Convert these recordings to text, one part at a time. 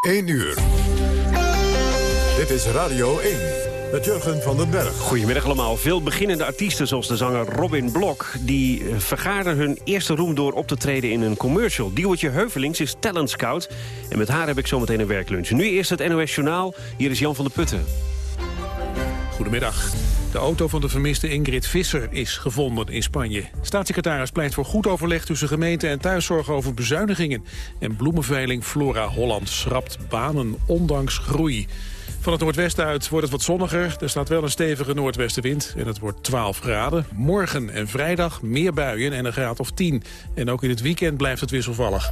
1 uur. Dit is Radio 1 met Jurgen van den Berg. Goedemiddag allemaal. Veel beginnende artiesten zoals de zanger Robin Blok... die eh, vergaarden hun eerste roem door op te treden in een commercial. Diewertje Heuvelings is talent scout. En met haar heb ik zometeen een werklunch. Nu eerst het NOS Journaal. Hier is Jan van der Putten. Goedemiddag. De auto van de vermiste Ingrid Visser is gevonden in Spanje. Staatssecretaris pleit voor goed overleg tussen gemeente en thuiszorg over bezuinigingen. En bloemenveiling Flora Holland schrapt banen ondanks groei. Van het noordwesten uit wordt het wat zonniger. Er staat wel een stevige noordwestenwind en het wordt 12 graden. Morgen en vrijdag meer buien en een graad of 10. En ook in het weekend blijft het wisselvallig.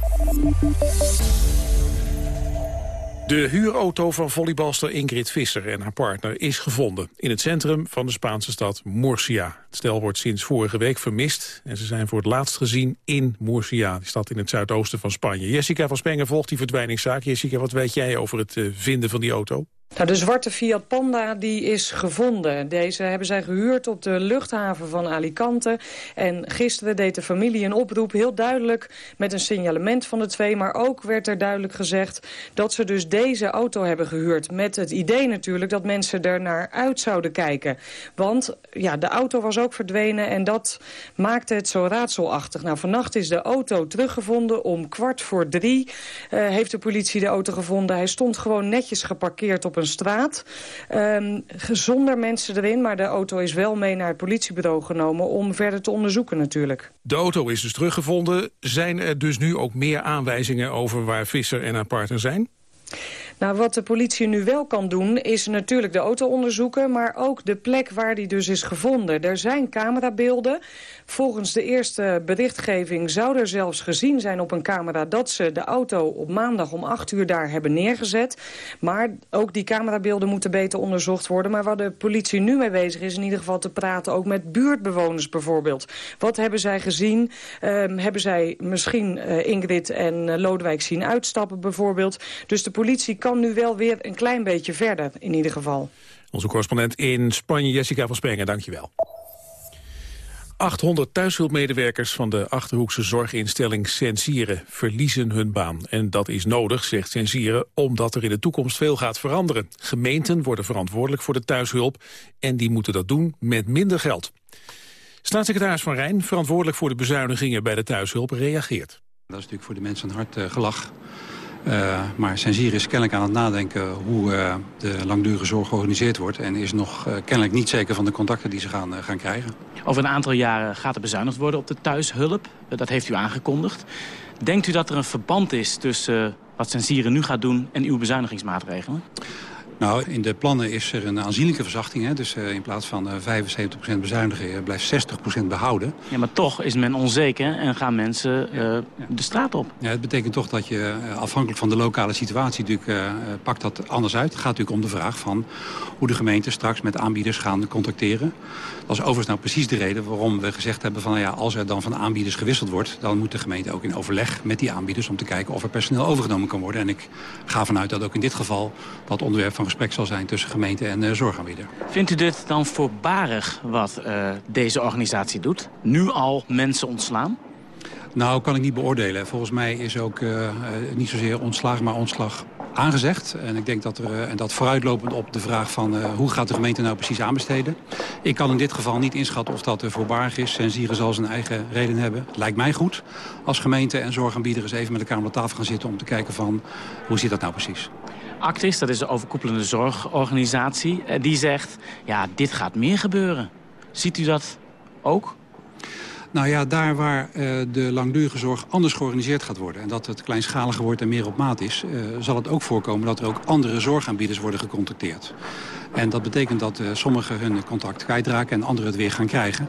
De huurauto van volleybalster Ingrid Visser en haar partner is gevonden... in het centrum van de Spaanse stad Murcia. Het stel wordt sinds vorige week vermist... en ze zijn voor het laatst gezien in Murcia, die stad in het zuidoosten van Spanje. Jessica van Spengen volgt die verdwijningszaak. Jessica, wat weet jij over het eh, vinden van die auto? Nou, de zwarte Fiat Panda die is gevonden. Deze hebben zij gehuurd op de luchthaven van Alicante. En gisteren deed de familie een oproep, heel duidelijk met een signalement van de twee. Maar ook werd er duidelijk gezegd dat ze dus deze auto hebben gehuurd. Met het idee natuurlijk dat mensen er naar uit zouden kijken. Want ja, de auto was ook verdwenen en dat maakte het zo raadselachtig. Nou, vannacht is de auto teruggevonden. Om kwart voor drie uh, heeft de politie de auto gevonden. Hij stond gewoon netjes geparkeerd op een straat. Um, zonder mensen erin, maar de auto is wel mee naar het politiebureau genomen... om verder te onderzoeken natuurlijk. De auto is dus teruggevonden. Zijn er dus nu ook meer aanwijzingen over waar Visser en haar partner zijn? Nou, wat de politie nu wel kan doen, is natuurlijk de auto onderzoeken... maar ook de plek waar die dus is gevonden. Er zijn camerabeelden. Volgens de eerste berichtgeving zou er zelfs gezien zijn op een camera... dat ze de auto op maandag om 8 uur daar hebben neergezet. Maar ook die camerabeelden moeten beter onderzocht worden. Maar waar de politie nu mee bezig is in ieder geval te praten... ook met buurtbewoners bijvoorbeeld. Wat hebben zij gezien? Um, hebben zij misschien uh, Ingrid en uh, Lodewijk zien uitstappen bijvoorbeeld? Dus de politie kan nu wel weer een klein beetje verder in ieder geval. Onze correspondent in Spanje, Jessica van Spengen, dankjewel. 800 thuishulpmedewerkers van de Achterhoekse zorginstelling Sensieren verliezen hun baan. En dat is nodig, zegt Sensieren, omdat er in de toekomst veel gaat veranderen. Gemeenten worden verantwoordelijk voor de thuishulp en die moeten dat doen met minder geld. Staatssecretaris Van Rijn, verantwoordelijk voor de bezuinigingen bij de thuishulp, reageert. Dat is natuurlijk voor de mensen een hard uh, gelach. Uh, maar Sensier is kennelijk aan het nadenken hoe uh, de langdurige zorg georganiseerd wordt. En is nog uh, kennelijk niet zeker van de contacten die ze gaan, gaan krijgen. Over een aantal jaren gaat er bezuinigd worden op de thuishulp. dat heeft u aangekondigd. Denkt u dat er een verband is tussen wat Sensieren nu gaat doen en uw bezuinigingsmaatregelen? Nou, in de plannen is er een aanzienlijke verzachting. Hè? Dus uh, in plaats van uh, 75% bezuinigen uh, blijft 60% behouden. Ja, maar toch is men onzeker en gaan mensen ja. de straat op. Ja, het betekent toch dat je afhankelijk van de lokale situatie... natuurlijk pakt dat anders uit. Het gaat natuurlijk om de vraag van hoe de gemeenten straks met aanbieders gaan contacteren. Dat is overigens nou precies de reden waarom we gezegd hebben... van ja, als er dan van aanbieders gewisseld wordt... dan moet de gemeente ook in overleg met die aanbieders... om te kijken of er personeel overgenomen kan worden. En ik ga vanuit dat ook in dit geval dat onderwerp van gesprek zal zijn tussen gemeente en uh, zorgaanbieder. Vindt u dit dan voorbarig wat uh, deze organisatie doet? Nu al mensen ontslaan? Nou, kan ik niet beoordelen. Volgens mij is ook uh, niet zozeer ontslag, maar ontslag aangezegd. En ik denk dat er, en dat vooruitlopend op de vraag van uh, hoe gaat de gemeente nou precies aanbesteden. Ik kan in dit geval niet inschatten of dat voorbarig is. Sensieren zal zijn eigen reden hebben. Lijkt mij goed als gemeente en zorgaanbieder eens even met elkaar aan de tafel gaan zitten om te kijken van hoe zit dat nou precies. Actis, dat is de overkoepelende zorgorganisatie, die zegt ja dit gaat meer gebeuren. Ziet u dat ook? Nou ja, daar waar uh, de langdurige zorg anders georganiseerd gaat worden... en dat het kleinschaliger wordt en meer op maat is... Uh, zal het ook voorkomen dat er ook andere zorgaanbieders worden gecontacteerd. En dat betekent dat uh, sommigen hun contact kwijtraken en anderen het weer gaan krijgen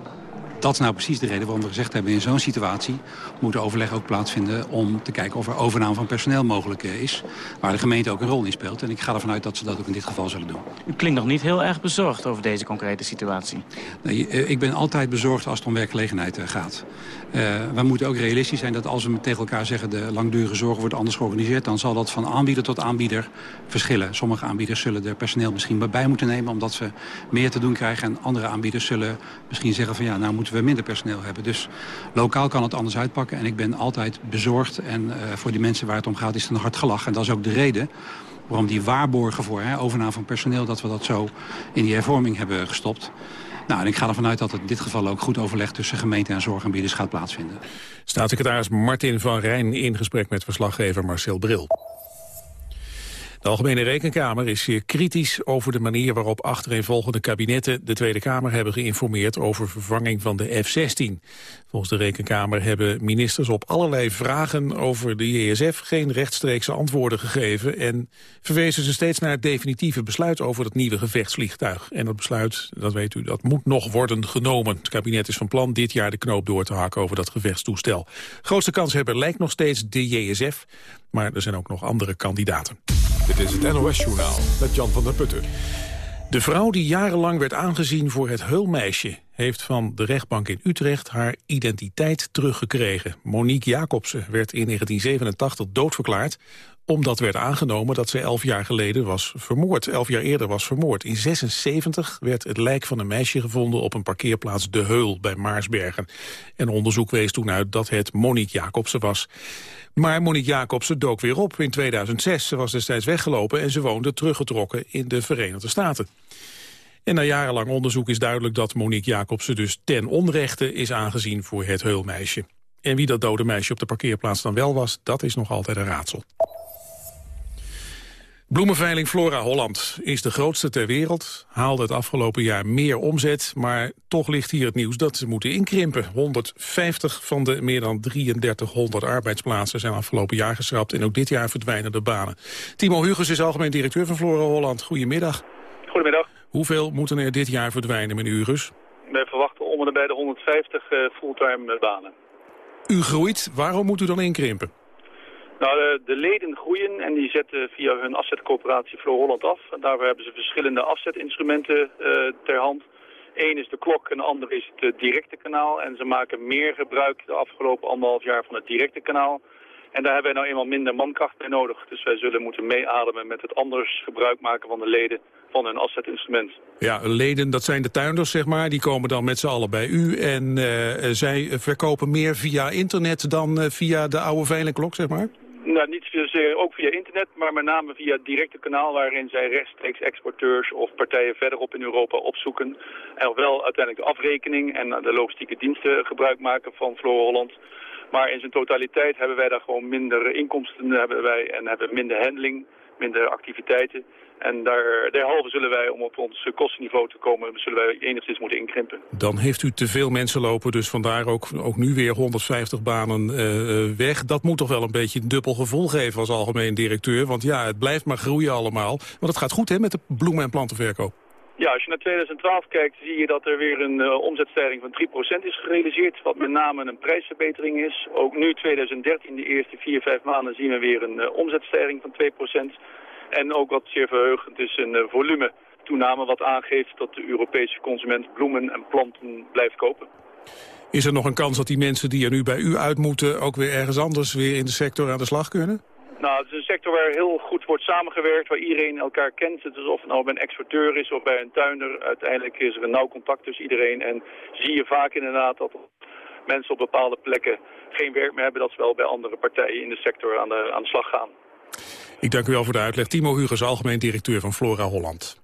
dat is nou precies de reden waarom we gezegd hebben... in zo'n situatie moet er overleg ook plaatsvinden... om te kijken of er overname van personeel mogelijk is... waar de gemeente ook een rol in speelt. En ik ga ervan uit dat ze dat ook in dit geval zullen doen. U klinkt nog niet heel erg bezorgd over deze concrete situatie. Nee, ik ben altijd bezorgd als het om werkgelegenheid gaat. Uh, we moeten ook realistisch zijn dat als we tegen elkaar zeggen... de langdurige zorg wordt anders georganiseerd... dan zal dat van aanbieder tot aanbieder verschillen. Sommige aanbieders zullen er personeel misschien bij moeten nemen... omdat ze meer te doen krijgen. En andere aanbieders zullen misschien zeggen van ja, nou moet we minder personeel hebben. Dus lokaal kan het anders uitpakken. En ik ben altijd bezorgd. En voor die mensen waar het om gaat is het een hard gelach. En dat is ook de reden waarom die waarborgen voor hè, overname van personeel... dat we dat zo in die hervorming hebben gestopt. Nou, en ik ga ervan uit dat het in dit geval ook goed overleg... tussen gemeente en zorgaanbieders gaat plaatsvinden. Staatssecretaris Martin van Rijn in gesprek met verslaggever Marcel Bril. De Algemene Rekenkamer is zeer kritisch over de manier waarop achtereenvolgende kabinetten de Tweede Kamer hebben geïnformeerd over vervanging van de F-16. Volgens de Rekenkamer hebben ministers op allerlei vragen over de JSF geen rechtstreekse antwoorden gegeven en verwezen ze steeds naar het definitieve besluit over het nieuwe gevechtsvliegtuig. En dat besluit, dat weet u, dat moet nog worden genomen. Het kabinet is van plan dit jaar de knoop door te hakken over dat gevechtstoestel. Grootste kanshebber lijkt nog steeds de JSF, maar er zijn ook nog andere kandidaten. Dit is het NOS-journaal met Jan van der Putten. De vrouw die jarenlang werd aangezien voor het heulmeisje... heeft van de rechtbank in Utrecht haar identiteit teruggekregen. Monique Jacobsen werd in 1987 doodverklaard omdat werd aangenomen dat ze elf jaar geleden was vermoord. Elf jaar eerder was vermoord. In 76 werd het lijk van een meisje gevonden op een parkeerplaats De Heul bij Maarsbergen. En onderzoek wees toen uit dat het Monique Jacobsen was. Maar Monique Jacobsen dook weer op in 2006. Ze was destijds weggelopen en ze woonde teruggetrokken in de Verenigde Staten. En na jarenlang onderzoek is duidelijk dat Monique Jacobsen dus ten onrechte is aangezien voor het heulmeisje. En wie dat dode meisje op de parkeerplaats dan wel was, dat is nog altijd een raadsel. Bloemenveiling Flora Holland is de grootste ter wereld. Haalde het afgelopen jaar meer omzet, maar toch ligt hier het nieuws dat ze moeten inkrimpen. 150 van de meer dan 3300 arbeidsplaatsen zijn afgelopen jaar geschrapt en ook dit jaar verdwijnen de banen. Timo Huges is algemeen directeur van Flora Holland. Goedemiddag. Goedemiddag. Hoeveel moeten er dit jaar verdwijnen, meneer Huges? Wij verwachten om en bij de 150 uh, fulltime banen. U groeit, waarom moet u dan inkrimpen? Nou, de, leden groeien en die zetten via hun afzetcoöperatie Flow Holland af. En daarvoor hebben ze verschillende afzetinstrumenten uh, ter hand. Eén is de klok en de andere is het uh, directe kanaal. En ze maken meer gebruik de afgelopen anderhalf jaar van het directe kanaal. En daar hebben wij nou eenmaal minder mankracht bij nodig. Dus wij zullen moeten meeademen met het anders gebruik maken van de leden van hun afzetinstrument. Ja, leden, dat zijn de tuinders, zeg maar. Die komen dan met z'n allen bij u. En uh, zij verkopen meer via internet dan via de oude veilingklok, zeg maar? Nou, niet zozeer ook via internet, maar met name via het directe kanaal waarin zij rechtstreeks exporteurs of partijen verderop in Europa opzoeken. En wel uiteindelijk de afrekening en de logistieke diensten gebruik maken van Flora Holland. Maar in zijn totaliteit hebben wij daar gewoon minder inkomsten hebben wij en hebben minder handling, minder activiteiten. En daar, derhalve zullen wij, om op ons kostenniveau te komen, zullen wij enigszins moeten inkrimpen. Dan heeft u te veel mensen lopen, dus vandaar ook, ook nu weer 150 banen uh, weg. Dat moet toch wel een beetje een dubbel gevoel geven als algemeen directeur. Want ja, het blijft maar groeien allemaal. Want het gaat goed hè, met de bloemen- en plantenverkoop. Ja, als je naar 2012 kijkt, zie je dat er weer een uh, omzetstijging van 3% is gerealiseerd. Wat met name een prijsverbetering is. Ook nu 2013, de eerste 4, 5 maanden, zien we weer een uh, omzetstijging van 2%. En ook wat zeer verheugend is een uh, volume toename wat aangeeft dat de Europese consument bloemen en planten blijft kopen. Is er nog een kans dat die mensen die er nu bij u uit moeten... ook weer ergens anders weer in de sector aan de slag kunnen? Nou, het is een sector waar heel goed wordt samengewerkt, waar iedereen elkaar kent. Het is of het nou bij een exporteur is of bij een tuinder. Uiteindelijk is er een nauw contact tussen iedereen. En zie je vaak inderdaad dat mensen op bepaalde plekken geen werk meer hebben... dat ze wel bij andere partijen in de sector aan de, aan de slag gaan. Ik dank u wel voor de uitleg. Timo Huges, algemeen directeur van Flora Holland.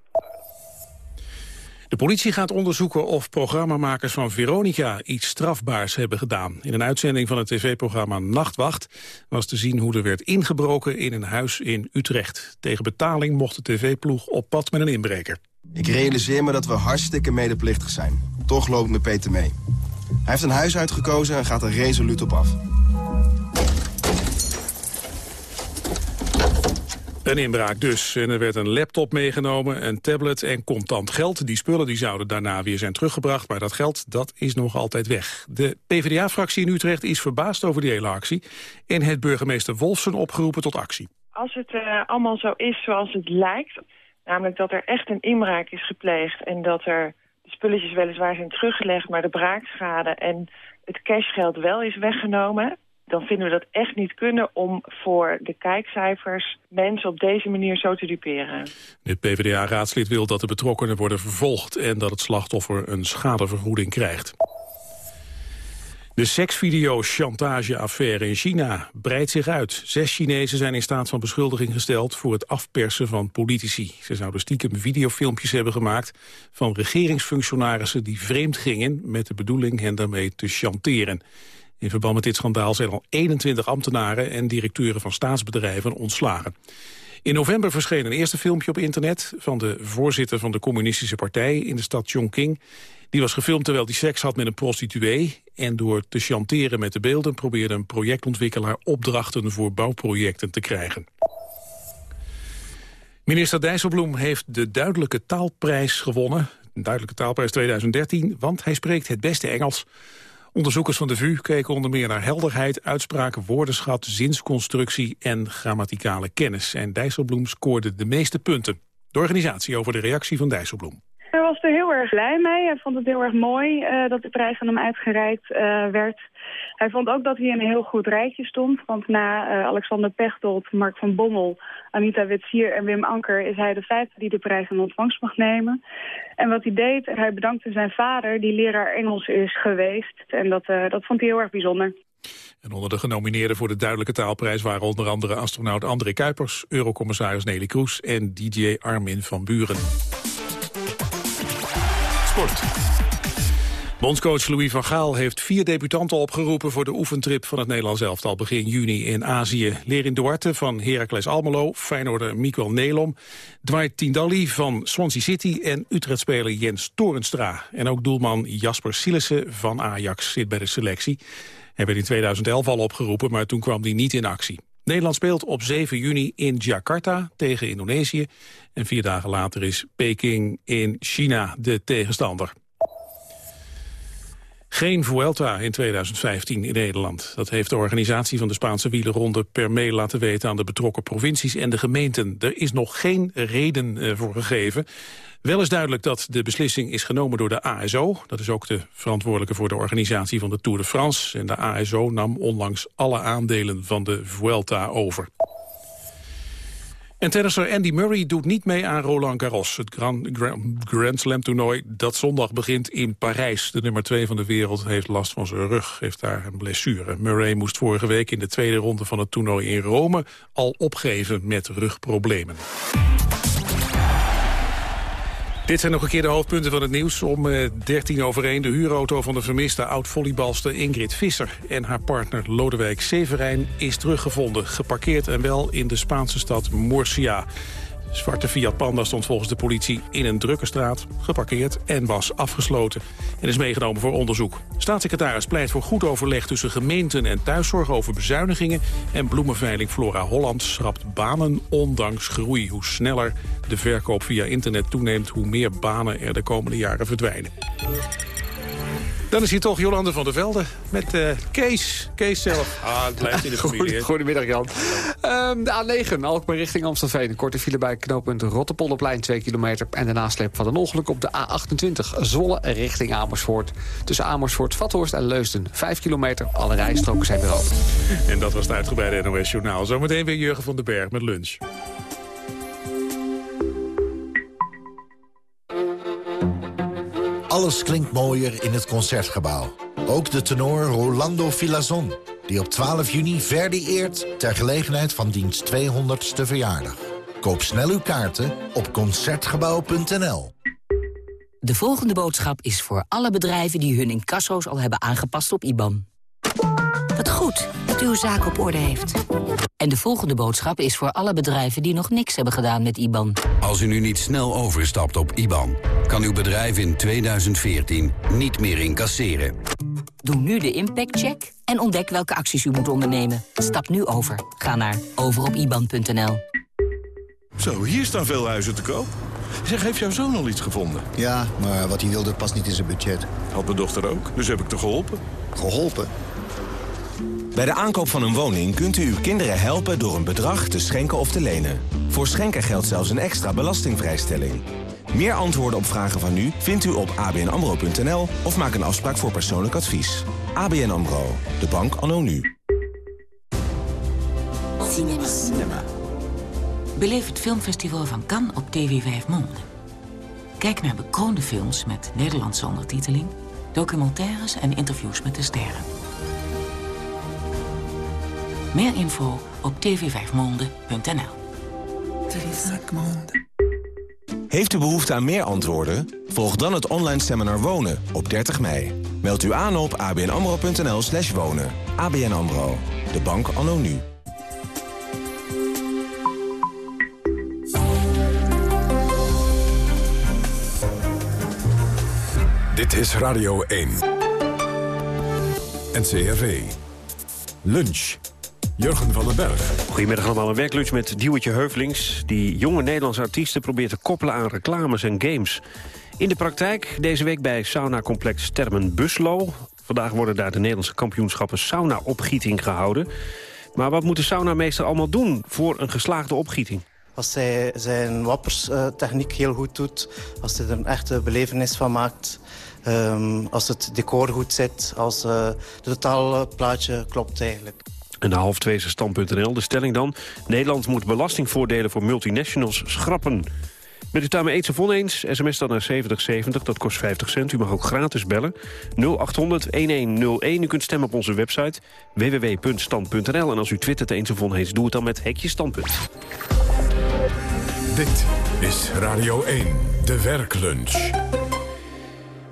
De politie gaat onderzoeken of programmamakers van Veronica iets strafbaars hebben gedaan. In een uitzending van het tv-programma Nachtwacht was te zien hoe er werd ingebroken in een huis in Utrecht. Tegen betaling mocht de tv-ploeg op pad met een inbreker. Ik realiseer me dat we hartstikke medeplichtig zijn. Toch loopt me Peter mee. Hij heeft een huis uitgekozen en gaat er resoluut op af. Een inbraak dus. En er werd een laptop meegenomen, een tablet en contant geld. Die spullen die zouden daarna weer zijn teruggebracht. Maar dat geld dat is nog altijd weg. De PvdA-fractie in Utrecht is verbaasd over die hele actie. En het burgemeester Wolfsen opgeroepen tot actie. Als het uh, allemaal zo is zoals het lijkt... namelijk dat er echt een inbraak is gepleegd... en dat er de spulletjes weliswaar zijn teruggelegd... maar de braakschade en het cashgeld wel is weggenomen dan vinden we dat echt niet kunnen om voor de kijkcijfers mensen op deze manier zo te duperen. De PvdA-raadslid wil dat de betrokkenen worden vervolgd en dat het slachtoffer een schadevergoeding krijgt. De seksvideo-chantageaffaire in China breidt zich uit. Zes Chinezen zijn in staat van beschuldiging gesteld voor het afpersen van politici. Ze zouden stiekem videofilmpjes hebben gemaakt van regeringsfunctionarissen die vreemd gingen met de bedoeling hen daarmee te chanteren. In verband met dit schandaal zijn al 21 ambtenaren en directeuren van staatsbedrijven ontslagen. In november verscheen een eerste filmpje op internet van de voorzitter van de communistische partij in de stad Chongqing. Die was gefilmd terwijl hij seks had met een prostituee. En door te chanteren met de beelden probeerde een projectontwikkelaar opdrachten voor bouwprojecten te krijgen. Minister Dijsselbloem heeft de Duidelijke Taalprijs gewonnen. De Duidelijke Taalprijs 2013, want hij spreekt het beste Engels. Onderzoekers van de VU keken onder meer naar helderheid, uitspraken, woordenschat, zinsconstructie en grammaticale kennis. En Dijsselbloem scoorde de meeste punten. De organisatie over de reactie van Dijsselbloem. Hij was er heel erg blij mee. Hij vond het heel erg mooi uh, dat de prijs aan hem uitgereikt uh, werd. Hij vond ook dat hij in een heel goed rijtje stond. Want na uh, Alexander Pechtold, Mark van Bommel, Anita Witsier en Wim Anker... is hij de vijfde die de prijs in ontvangst mag nemen. En wat hij deed, hij bedankte zijn vader, die leraar Engels is geweest. En dat, dat vond hij heel erg bijzonder. En onder de genomineerden voor de Duidelijke Taalprijs... waren onder andere astronaut André Kuipers, eurocommissaris Nelly Kroes... en DJ Armin van Buren. Sport. Bondscoach Louis van Gaal heeft vier debutanten opgeroepen... voor de oefentrip van het Nederlands elftal begin juni in Azië. Lerin Duarte van Heracles Almelo, Feyenoorder Miguel Nelom... Dwight Tindalli van Swansea City en Utrecht-speler Jens Torenstra. En ook doelman Jasper Sillissen van Ajax zit bij de selectie. Hij werd in 2011 al opgeroepen, maar toen kwam hij niet in actie. Nederland speelt op 7 juni in Jakarta tegen Indonesië. En vier dagen later is Peking in China de tegenstander. Geen Vuelta in 2015 in Nederland. Dat heeft de organisatie van de Spaanse wielerronde per mail laten weten aan de betrokken provincies en de gemeenten. Er is nog geen reden eh, voor gegeven. Wel is duidelijk dat de beslissing is genomen door de ASO. Dat is ook de verantwoordelijke voor de organisatie van de Tour de France. En de ASO nam onlangs alle aandelen van de Vuelta over. En tennisser Andy Murray doet niet mee aan Roland Garros. Het Grand, Slam toernooi dat zondag begint in Parijs. De nummer 2 van de wereld heeft last van zijn rug, heeft daar een blessure. Murray moest vorige week in de tweede ronde van het toernooi in Rome... al opgeven met rugproblemen. Dit zijn nog een keer de hoofdpunten van het nieuws. Om eh, 13 over 1 de huurauto van de vermiste oud-volleybalster Ingrid Visser... en haar partner Lodewijk Severijn is teruggevonden. Geparkeerd en wel in de Spaanse stad Murcia. Zwarte Fiat Panda stond volgens de politie in een drukke straat, geparkeerd en was afgesloten. En is meegenomen voor onderzoek. Staatssecretaris pleit voor goed overleg tussen gemeenten en thuiszorg over bezuinigingen. En bloemenveiling Flora Holland schrapt banen ondanks groei. Hoe sneller de verkoop via internet toeneemt, hoe meer banen er de komende jaren verdwijnen. Dan is hier toch Jolande van der Velde met uh, Kees. Kees zelf. Ah, het blijft in de familie. Goedemiddag Jan. Um, de A9, Alkmaar richting Amstelveen. Een korte file bij knooppunt Rotterpolderplein 2 kilometer. En de nasleep van een ongeluk op de A28 Zwolle richting Amersfoort. Tussen Amersfoort, Vathorst en Leusden. 5 kilometer, alle rijstroken zijn weer open. En dat was het uitgebreide NOS Journaal. Zometeen weer Jurgen van den Berg met lunch. Alles klinkt mooier in het Concertgebouw. Ook de tenor Rolando Filazon, die op 12 juni Verdi eert... ter gelegenheid van diens 200ste verjaardag. Koop snel uw kaarten op Concertgebouw.nl. De volgende boodschap is voor alle bedrijven die hun incasso's al hebben aangepast op IBAN. Wat goed dat u uw zaak op orde heeft. En de volgende boodschap is voor alle bedrijven die nog niks hebben gedaan met IBAN. Als u nu niet snel overstapt op IBAN, kan uw bedrijf in 2014 niet meer incasseren. Doe nu de impactcheck en ontdek welke acties u moet ondernemen. Stap nu over. Ga naar overopiban.nl. Zo, hier staan veel huizen te koop. Zeg, heeft jouw zoon al iets gevonden? Ja, maar wat hij wilde past niet in zijn budget. Had mijn dochter ook, dus heb ik te geholpen. Geholpen? Bij de aankoop van een woning kunt u uw kinderen helpen door een bedrag te schenken of te lenen. Voor schenken geldt zelfs een extra belastingvrijstelling. Meer antwoorden op vragen van u vindt u op abnamro.nl of maak een afspraak voor persoonlijk advies. ABN AMRO, de bank anno nu. Cinema. Cinema. Beleef het filmfestival van Cannes op TV 5 Monde. Kijk naar bekroonde films met Nederlandse ondertiteling, documentaires en interviews met de sterren. Meer info op tv5monde.nl. Heeft u behoefte aan meer antwoorden? Volg dan het online seminar Wonen op 30 mei. Meld u aan op abnamro.nl slash wonen. ABN AMRO, de bank anno nu. Dit is Radio 1. NCRV. Lunch. Jurgen van den Berg. Goedemiddag allemaal, een werklunch met Diewertje Heuvelings... die jonge Nederlandse artiesten probeert te koppelen aan reclames en games. In de praktijk deze week bij saunacomplex Termen Buslo. Vandaag worden daar de Nederlandse kampioenschappen sauna-opgieting gehouden. Maar wat moet de saunameester allemaal doen voor een geslaagde opgieting? Als hij zijn wapperstechniek heel goed doet, als hij er een echte belevenis van maakt... Um, als het decor goed zit, als uh, het totaalplaatje klopt eigenlijk. En de half twee stand.nl. De stelling dan, Nederland moet belastingvoordelen voor multinationals schrappen. Met u daarmee eens of sms dan naar 7070, dat kost 50 cent. U mag ook gratis bellen, 0800-1101. U kunt stemmen op onze website www.stand.nl. En als u twittert eens of doe het dan met Hekje Standpunt. Dit is Radio 1, de werklunch.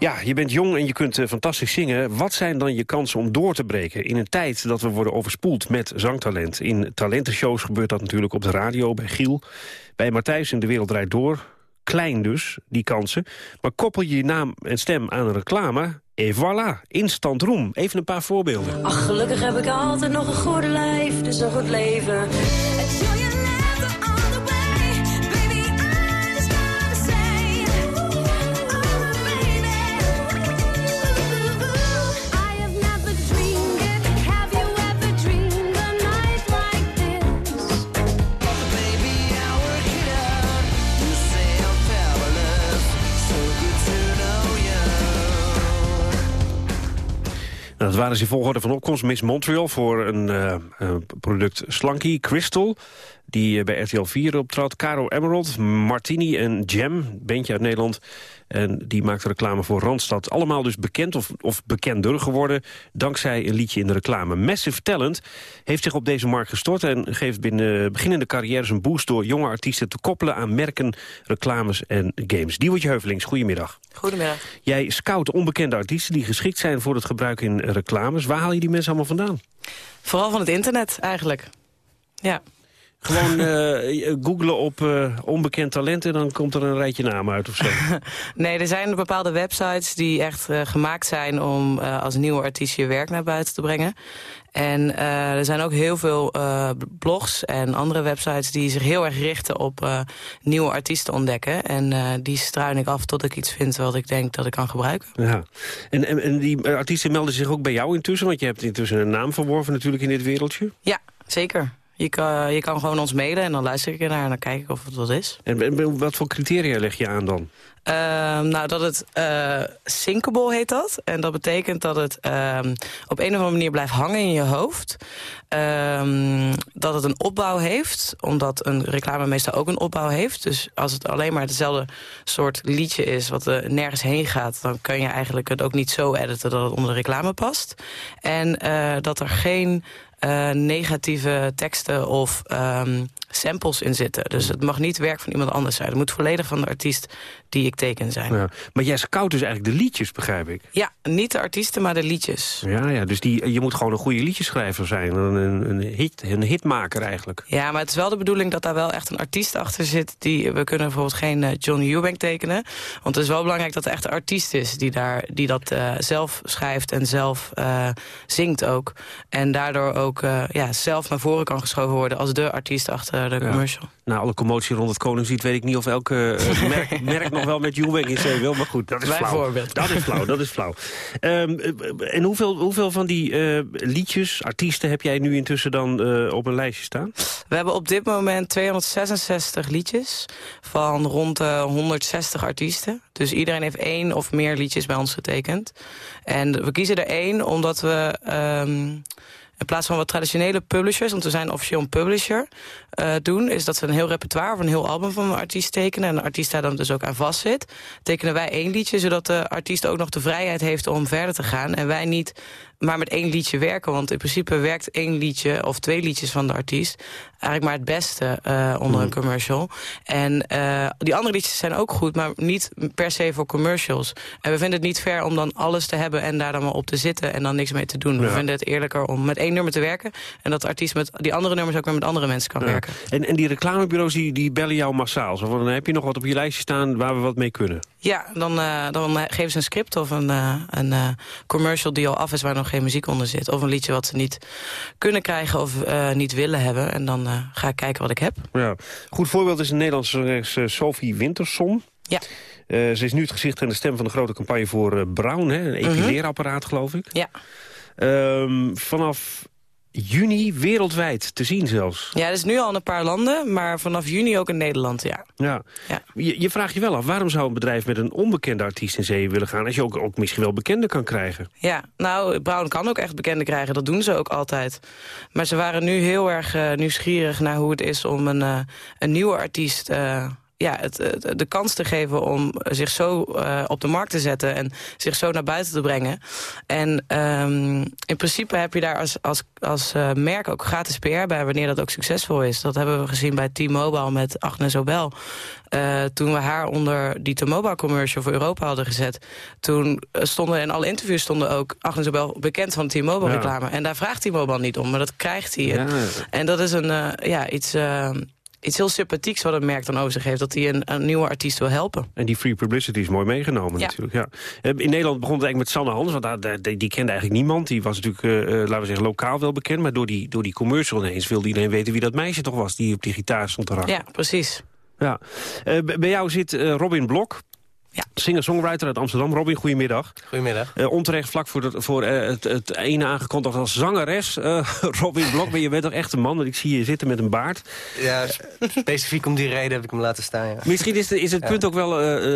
Ja, je bent jong en je kunt uh, fantastisch zingen. Wat zijn dan je kansen om door te breken in een tijd dat we worden overspoeld met zangtalent? In talentenshows gebeurt dat natuurlijk op de radio, bij Giel. Bij Matthijs in De Wereld Draait Door. Klein dus, die kansen. Maar koppel je je naam en stem aan een reclame... Et voilà, instant roem. Even een paar voorbeelden. Ach, gelukkig heb ik altijd nog een goede lijf, dus een goed leven. Nou, dat waren ze volgorde van opkomst. Miss Montreal voor een uh, product Slanky Crystal. Die uh, bij RTL 4 optrad. Caro Emerald, Martini en Jam, bandje uit Nederland. En die maakte reclame voor Randstad. Allemaal dus bekend of, of bekender geworden... dankzij een liedje in de reclame. Massive Talent heeft zich op deze markt gestort... en geeft binnen beginnende carrières een boost... door jonge artiesten te koppelen aan merken, reclames en games. Diewertje Heuvelings, goedemiddag. Goedemiddag. Jij scout onbekende artiesten die geschikt zijn voor het gebruik in reclames. Waar haal je die mensen allemaal vandaan? Vooral van het internet eigenlijk. Ja. Gewoon uh, googlen op uh, onbekend talent en dan komt er een rijtje namen uit of zo. nee, er zijn bepaalde websites die echt uh, gemaakt zijn om als nieuwe artiest je werk naar buiten te brengen. En er zijn ook heel veel blogs en andere websites die zich heel erg richten op nieuwe artiesten ontdekken. En die struin ik af tot ik iets vind wat ik denk dat ik kan gebruiken. Ja. En, en, en die artiesten melden zich ook bij jou intussen? Want je hebt intussen een naam verworven natuurlijk in dit wereldje. Ja, zeker. Je kan, je kan gewoon ons mailen en dan luister ik ernaar en dan kijk ik of het wat is. En wat voor criteria leg je aan dan? Uh, nou, dat het uh, syncable heet dat. En dat betekent dat het uh, op een of andere manier blijft hangen in je hoofd. Ehm, dat het een opbouw heeft, omdat een reclame meestal ook een opbouw heeft. Dus als het alleen maar hetzelfde soort liedje is wat er nergens heen gaat... dan kun je eigenlijk het ook niet zo editen dat het onder de reclame past. En uh, dat er geen negatieve teksten of um, samples in zitten. Dus het mag niet werk van iemand anders zijn. Het moet volledig van de artiest die ik teken zijn. Ja. Maar jij scout dus eigenlijk de liedjes, begrijp ik? Ja, niet de artiesten, maar de liedjes. Ja, ja dus die, je moet gewoon een goede liedjeschrijver zijn. Een, een, hit, een hitmaker eigenlijk. Ja, maar het is wel de bedoeling dat daar wel echt een artiest achter zit. Die, we kunnen bijvoorbeeld geen uh, Johnny Eubank tekenen. Want het is wel belangrijk dat er echt een artiest is... die, daar, die dat uh, zelf schrijft en zelf uh, zingt ook. En daardoor ook ja, zelf naar voren kan geschoven worden... als de artiest achter de commercial. Na alle commotie rond het Koningslied weet ik niet of elke uh, merk, merk nog wel met Juweng in zee wil. Maar goed, dat is flauw. Dat is flauw, dat is flauw. Um, en hoeveel, hoeveel van die uh, liedjes, artiesten heb jij nu intussen dan uh, op een lijstje staan? We hebben op dit moment 266 liedjes van rond de 160 artiesten. Dus iedereen heeft één of meer liedjes bij ons getekend. En we kiezen er één omdat we... Um, in plaats van wat traditionele publishers, want we zijn officieel een publisher, uh, doen... is dat ze een heel repertoire of een heel album van een artiest tekenen... en de artiest daar dan dus ook aan vastzit. Tekenen wij één liedje, zodat de artiest ook nog de vrijheid heeft om verder te gaan... en wij niet maar met één liedje werken. Want in principe werkt één liedje of twee liedjes van de artiest... eigenlijk maar het beste uh, onder een commercial. En uh, die andere liedjes zijn ook goed, maar niet per se voor commercials. En we vinden het niet fair om dan alles te hebben... en daar dan maar op te zitten en dan niks mee te doen. We vinden het eerlijker om met één nummer te werken... en dat de artiest met die andere nummers ook weer met andere mensen kan Ja. werken. En, en die reclamebureaus die, die bellen jou massaal. Zo van, dan heb je nog wat op je lijstje staan waar we wat mee kunnen. Ja, dan, eh, dan eh, geven ze een script of een, eh, een eh, commercial die al af is... waar nog geen muziek onder zit. Of een liedje wat ze niet kunnen krijgen of eh, niet willen hebben. En dan eh, ga ik kijken wat ik heb. Ja. Goed voorbeeld is een Nederlandse eh, Sophie Winterson. Ja. Eh, ze is nu het gezicht en de stem van de grote campagne voor Brown. Hè? Een epileerapparaat, geloof ik. Ja. Ehm, vanaf juni wereldwijd te zien zelfs. Ja, dat is nu al in een paar landen, maar vanaf juni ook in Nederland, ja. Ja. Je, je vraagt je wel af, waarom zou een bedrijf met een onbekende artiest in zee willen gaan... als je ook, ook misschien wel bekende kan krijgen? Ja, nou, Brown kan ook echt bekende krijgen. Dat doen ze ook altijd. Maar ze waren nu heel erg eh, nieuwsgierig naar hoe het is om een, eh, een nieuwe artiest... eh, ja, het, het- de kans te geven om zich zo eh, op de markt te zetten... en zich zo naar buiten te brengen. En ehm, in principe heb je daar als, als, als eh, merk ook gratis PR bij... wanneer dat ook succesvol is. Dat hebben we gezien bij T-Mobile met Agnes Obel. Eh, toen we haar onder die T-Mobile commercial voor Europa hadden gezet... toen stonden in alle interviews stonden ook Agnes Obel bekend van T-Mobile Ja. reclame. En daar vraagt T-Mobile niet om, maar dat krijgt hij. Ja. En dat is een, ja, iets, iets heel sympathieks wat een merk dan over zich heeft. Dat hij een, een nieuwe artiest wil helpen. En die free publicity is mooi meegenomen Ja. natuurlijk. Ja. Eh, In Nederland begon het eigenlijk met Sanne Hans. Want die, die kende eigenlijk niemand. Die was natuurlijk, eh, eh, laten we zeggen, lokaal wel bekend. Maar door die, door die commercial ineens wilde iedereen weten wie dat meisje toch was... die op die gitaar stond te raken. Ja, precies. Ja. Bij jou zit Robin Blok. Singer-songwriter uit Amsterdam. Robin, goedemiddag. Goedemiddag. Eh, onterecht vlak voor, de, voor eh, het, het ene aangekondigd als zangeres. eh, Robin Blok, maar je bent toch echt een man? Want ik zie je zitten met een baard. Ja, specifiek om die reden heb ik hem laten staan, ja. Misschien is, de, is het Ja. punt ook wel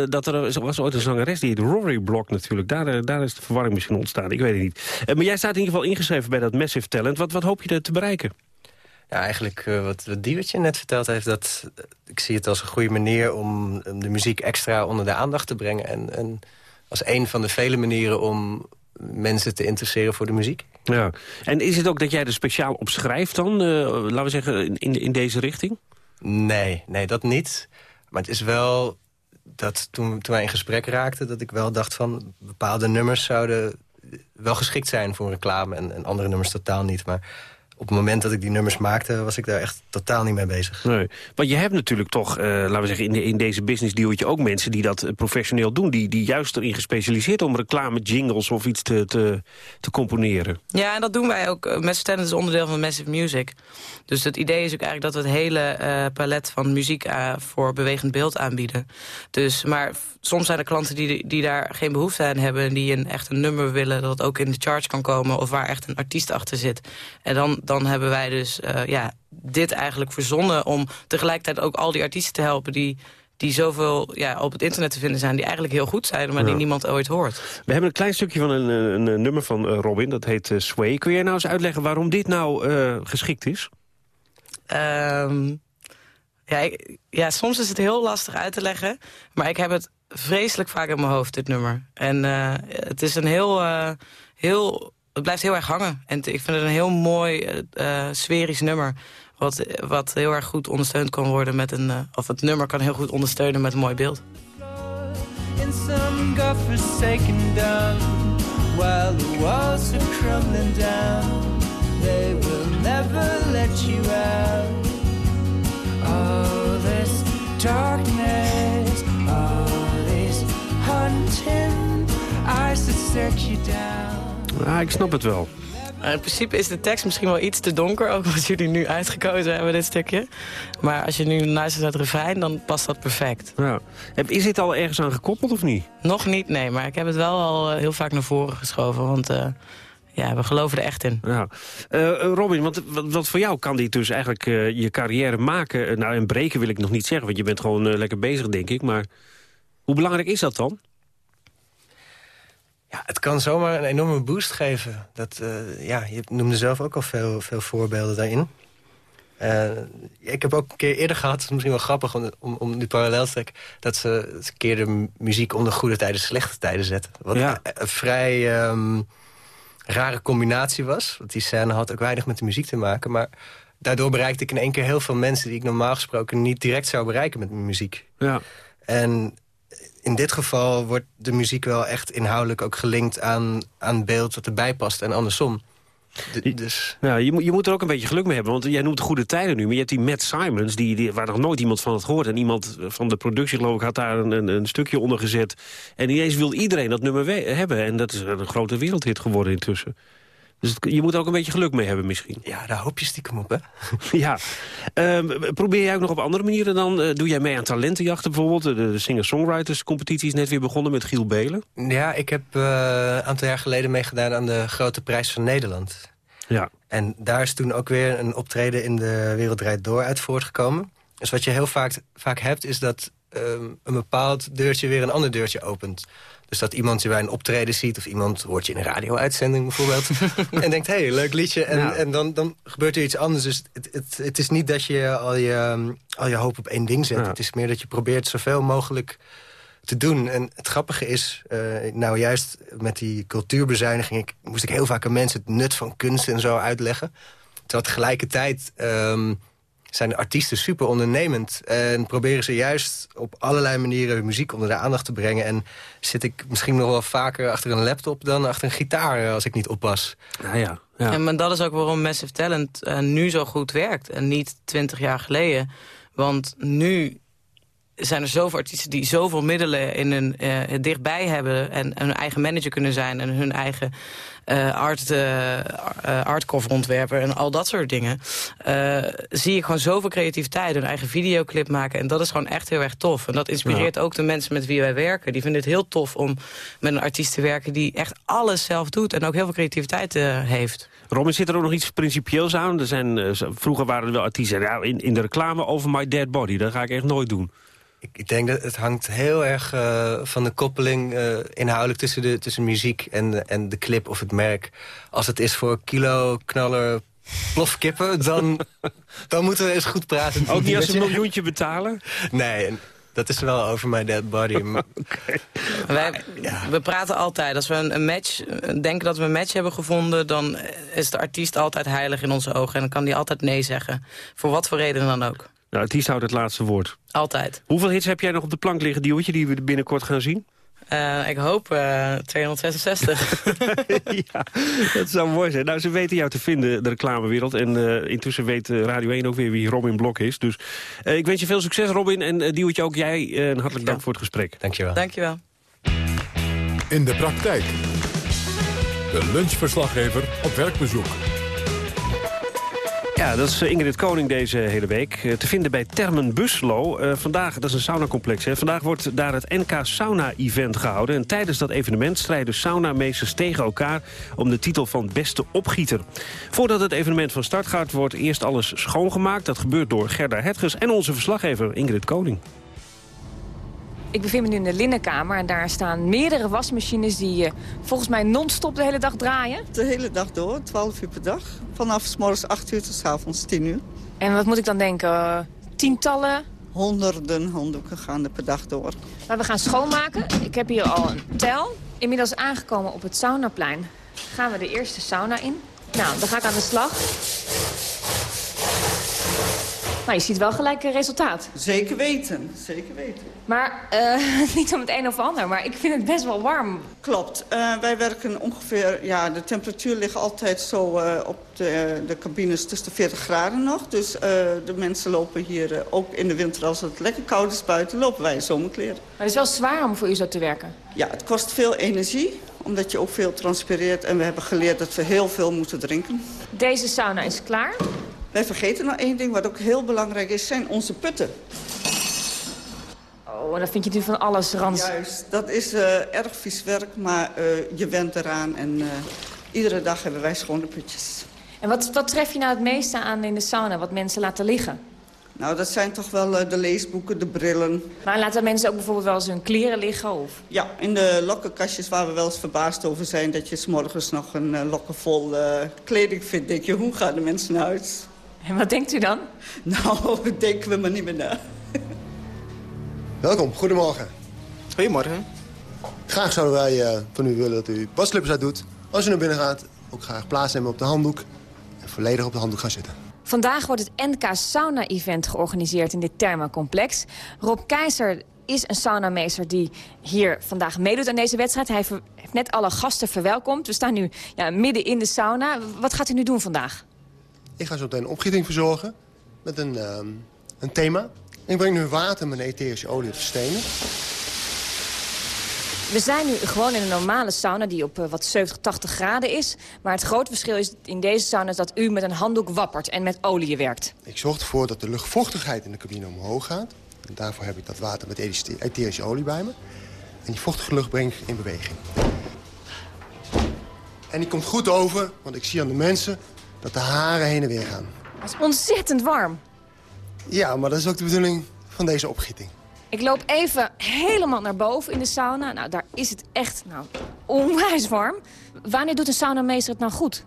dat er was ooit een zangeres die heet Rory Block natuurlijk. Daar, daar is de verwarring misschien ontstaan. Ik weet het niet. Maar jij staat in ieder geval ingeschreven bij dat Massive Talent. Wat, wat hoop je er te bereiken? Ja, eigenlijk eh, wat, wat Diewertje net verteld heeft... Dat, eh, ik zie het als een goede manier om, de muziek extra onder de aandacht te brengen. En, en als een van de vele manieren om mensen te interesseren voor de muziek. Ja. En is het ook dat jij er speciaal op schrijft dan? eh, laten we zeggen in, in deze richting? Nee, nee, dat niet. Maar het is wel dat toen, toen wij in gesprek raakten... dat ik wel dacht van bepaalde nummers zouden wel geschikt zijn voor reclame... en, en andere nummers totaal niet. Maar op het moment dat ik die nummers maakte... was ik daar echt totaal niet mee bezig. Nee. Want je hebt natuurlijk toch, eh, laten we zeggen, in, de, in deze business dealtje ook mensen die dat eh, professioneel doen. Die, die juist erin gespecialiseerd om reclame jingles of iets te, te, te componeren. Ja, en dat doen wij ook. Eh, Massive Talent is onderdeel van Massive Music. Dus het idee is ook eigenlijk dat we het hele eh, palet van muziek eh, voor bewegend beeld aanbieden. Dus, maar soms zijn er klanten die, die daar geen behoefte aan hebben... en die een, echt een nummer willen dat ook in de charts kan komen... of waar echt een artiest achter zit. En dan, dan hebben wij dus eh, ja, dit eigenlijk verzonnen... om tegelijkertijd ook al die artiesten te helpen... die die zoveel ja, op het internet te vinden zijn... die eigenlijk heel goed zijn, maar die niemand ooit hoort. We hebben een klein stukje van een, een, een nummer van eh, Robin, dat heet eh, Sway. Kun jij nou eens uitleggen waarom dit nou eh, geschikt is? Ehm, ja, ik- ja, soms is het heel lastig uit te leggen. Maar ik heb het vreselijk vaak in mijn hoofd, dit nummer. En eh, het is een heel, eh, heel... Het blijft heel erg hangen. En ik vind het een heel mooi, eh, sferisch nummer. Wat, wat heel erg goed ondersteund kan worden met een... eh, of het nummer kan heel goed ondersteunen met een mooi beeld. in some godforsaken dump while the walls are crumbling down. They will never let you out. All this darkness, all this hunting, eyes that search you down. Ah, ik snap het wel. Nou, in principe is de tekst misschien wel iets te donker, ook wat jullie nu uitgekozen hebben, dit stukje. Maar als je nu luistert naar het refrein, dan past dat perfect. Ja. Is dit al ergens aan gekoppeld of niet? Nog niet, nee, maar ik heb het wel al eh, heel vaak naar voren geschoven, want eh, ja, we geloven er echt in. Ja. Eh, eh, Robin, want wat, wat voor jou kan dit dus eigenlijk eh, je carrière maken? Eh, nou, en breken wil ik nog niet zeggen, want je bent gewoon eh, lekker bezig, denk ik. Maar hoe belangrijk is dat dan? Ja, het kan zomaar een enorme boost geven. Dat, eh, ja, je noemde zelf ook al veel, veel voorbeelden daarin. Eh, ik heb ook een keer eerder gehad, het is misschien wel grappig om, om, om die parallel te trekken... dat ze een keer de muziek onder goede tijden slechte tijden zetten. Wat Ja. eh, vrij, ehm, rare combinatie was. Want die scène had ook weinig met de muziek te maken. Maar daardoor bereikte ik in één keer heel veel mensen... die ik normaal gesproken niet direct zou bereiken met mijn muziek. Ja. En in dit geval wordt de muziek wel echt inhoudelijk ook gelinkt aan, aan beeld wat erbij past en andersom. D- dus Ja, je, moet- je moet er ook een beetje geluk mee hebben. Want jij noemt goede tijden nu. Maar je hebt die Matt Simons, die, die, waar nog nooit iemand van had gehoord. En iemand van de productie, geloof ik, had daar een, een, een stukje onder gezet. En ineens wil iedereen dat nummer hebben. En dat is een grote wereldhit geworden intussen. Dus het- je moet er ook een beetje geluk mee hebben misschien. Ja, daar hoop je stiekem op, hè? ja. Ehm, probeer jij ook nog op andere manieren dan? Eh, doe jij mee aan talentenjachten bijvoorbeeld? De, de singer-songwriters competitie is net weer begonnen met Giel Belen. Ja, ik heb eh, een aantal jaar geleden meegedaan aan de Grote Prijs van Nederland. Ja. En daar is toen ook weer een optreden in de Wereld Draait Door uit voortgekomen. Dus wat je heel vaak, vaak hebt, is dat ehm, een bepaald deurtje weer een ander deurtje opent. Dus dat iemand je bij een optreden ziet... of iemand hoort je in een radio-uitzending bijvoorbeeld... en denkt, hé, hey, leuk liedje. En, Ja. en dan, dan gebeurt er iets anders. Dus het, het, het is niet dat je al, je ehm, al je hoop op één ding zet. Ja. Het is meer dat je probeert zoveel mogelijk te doen. En het grappige is, eh, nou juist met die cultuurbezuiniging... Ik, moest ik heel vaak aan mensen het nut van kunst en zo uitleggen. Terwijl tegelijkertijd ehm, zijn de artiesten super ondernemend... en proberen ze juist op allerlei manieren hun muziek onder de aandacht te brengen. En zit ik misschien nog wel vaker achter een laptop dan achter een gitaar... eh, als ik niet oppas. Nou ja, En maar dat is ook waarom Massive Talent eh, nu zo goed werkt. En niet twintig jaar geleden. Want nu zijn er zoveel artiesten die zoveel middelen in hun, het dichtbij hebben... en hun eigen manager kunnen zijn en hun eigen eh art, eh artcover ontwerper... en al dat soort dingen. zie je gewoon zoveel creativiteit, hun eigen videoclip maken. En dat is gewoon echt heel erg tof. En dat inspireert ook de mensen met wie wij werken. Die vinden het heel tof om met een artiest te werken... die echt alles zelf doet en ook heel veel creativiteit heeft. Robin, zit er ook nog iets principieels aan? Er zijn, vroeger waren er wel artiesten nou, in, in de reclame over My Dead Body. Dat ga ik echt nooit doen. Ik, ik denk dat het hangt heel erg eh, van de koppeling eh, inhoudelijk tussen, de, tussen muziek en, de- en de clip of het merk. Als het is voor kilo knaller plofkippen, dan, dan moeten we eens goed praten. Ook niet als ze een miljoentje betalen? Nee, dat is wel over my dead body. maar- Wij, We praten altijd. Als we een, een match denken dat we een match hebben gevonden... dan is de artiest altijd heilig in onze ogen. En dan kan die altijd nee zeggen. Voor wat voor reden dan ook. Nou, artiest houdt het laatste woord. Altijd. Hoeveel hits heb jij nog op de plank liggen, Diewertje, die we binnenkort gaan zien? Eh, ik hoop eh 266. ja, dat zou mooi zijn. Nou, ze weten jou te vinden, de reclamewereld. En eh, intussen weet eh, Radio 1 ook weer wie Robin Blok is. Dus eh, ik wens je veel succes, Robin. En uh, Diewertje, ook jij eh, een hartelijk dank voor het gesprek. Dankjewel. Dankjewel. In de praktijk. De lunchverslaggever op werkbezoek. Ja, dat is eh, Ingrid Koning deze hele week. Eh, Te vinden bij Termen Buslo. Eh, vandaag, dat is een saunacomplex, hè. Vandaag wordt daar het NK Sauna-event gehouden. En tijdens dat evenement strijden saunameesters tegen elkaar... om de titel van beste opgieter. Voordat het evenement van start gaat, wordt eerst alles schoongemaakt. Dat gebeurt door Gerda Hetges en onze verslaggever Ingrid Koning. Ik bevind me nu in de linnenkamer en daar staan meerdere wasmachines die eh, volgens mij non-stop de hele dag draaien. De hele dag door, 12 uur per dag. Vanaf s morgens 8 uur tot s avonds 10 uur. En wat moet ik dan denken? Eh, tientallen? Honderden handdoeken gaan er per dag door. Maar we gaan schoonmaken. Ik heb hier al een tel. Inmiddels aangekomen op het saunaplein. Gaan we de eerste sauna in. Nou, dan ga ik aan de slag. Nou, je ziet wel gelijk een resultaat. Zeker weten, zeker weten. Maar eh, niet om het een of ander, maar ik vind het best wel warm. Klopt. Eh, wij werken ongeveer, ja, de temperatuur ligt altijd zo eh, op de, de cabines tussen de 40 graden nog. Dus de mensen lopen hier, ook in de winter als het lekker koud is buiten, lopen wij in zomerkleren. Maar het is wel zwaar om voor u zo te werken. Ja, het kost veel energie, omdat je ook veel transpireert. En we hebben geleerd dat we heel veel moeten drinken. Deze sauna is klaar. Wij vergeten nog één ding, wat ook heel belangrijk is, zijn onze putten. Oh, en dan vind je nu van alles rans. Juist, dat is eh, erg vies werk, maar eh, je went eraan. En eh, iedere dag hebben wij schone putjes. En wat, wat tref je nou het meeste aan in de sauna, wat mensen laten liggen? Nou, dat zijn toch wel de leesboeken, de brillen. Maar laten mensen ook bijvoorbeeld wel eens hun kleren liggen? Of... Ja, in de lokkenkastjes waar we wel eens verbaasd over zijn... dat je s'morgens nog een uh, lokken vol kleding vindt. denk je, hoe gaan de mensen naar huis? En wat denkt u dan? Nou, denken we maar niet meer na. Welkom, goedemorgen. Goedemorgen. Graag zouden wij uh, van u willen dat u badslippers uit doet als u naar binnen gaat ook graag plaatsnemen op de handdoek... en volledig op de handdoek gaan zitten. Vandaag wordt het NK Sauna-event georganiseerd in dit thermacomplex. Rob Keizer is een saunameester die hier vandaag meedoet aan deze wedstrijd. Hij heeft net alle gasten verwelkomd. We staan nu ja, midden in de sauna. Wat gaat u nu doen vandaag? Ik ga zo meteen een opgieting verzorgen met een, ehm, een thema. Ik breng nu water met etherische olie te verstenen. We zijn nu gewoon in een normale sauna die op uh, wat 70, 80 graden is. Maar het grote verschil is in deze sauna dat u met een handdoek wappert en met olie werkt. Ik zorg ervoor dat de luchtvochtigheid in de cabine omhoog gaat. En daarvoor heb ik dat water met etherische olie bij me. En die vochtige lucht breng ik in beweging. En die komt goed over, want ik zie aan de mensen dat de haren heen en weer gaan. Het is ontzettend warm. Ja, maar dat is ook de bedoeling van deze opgieting. Ik loop even helemaal naar boven in de sauna. Nou, daar is het echt nou, onwijs warm. Wanneer doet een saunameester het nou goed?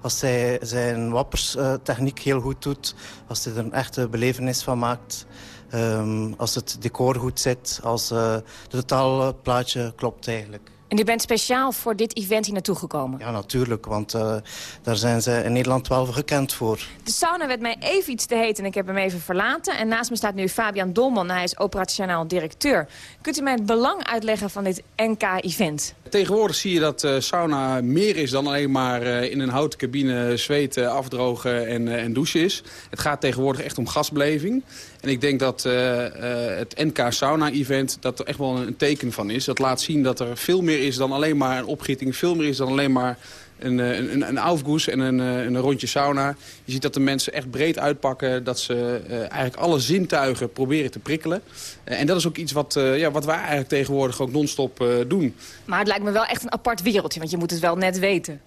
Als hij zijn wapperstechniek heel goed doet, als hij er een echte belevenis van maakt... Um, als het decor goed zit, als uh, het totale plaatje klopt eigenlijk. En u bent speciaal voor dit event hier naartoe gekomen? Ja, natuurlijk, want uh, daar zijn ze in Nederland wel gekend voor. De sauna werd mij even iets te heet en ik heb hem even verlaten. En naast me staat nu Fabian Dolman, hij is operationeel directeur. Kunt u mij het belang uitleggen van dit NK-event? Tegenwoordig zie je dat uh, sauna meer is dan alleen maar uh, in een houten cabine zweten, afdrogen en, en douchen is. Het gaat tegenwoordig echt om gasbeleving. En ik denk dat het NK Sauna-event dat er echt wel een teken van is. Dat laat zien dat er veel meer is dan alleen maar een opgitting. Veel meer is dan alleen maar een, een, een, een aufgoes en een, een rondje sauna. Je ziet dat de mensen echt breed uitpakken. Dat ze eigenlijk alle zintuigen proberen te prikkelen. En dat is ook iets wat, ja, wat wij eigenlijk tegenwoordig ook non-stop doen. Maar het lijkt me wel echt een apart wereldje. Want je moet het wel net weten.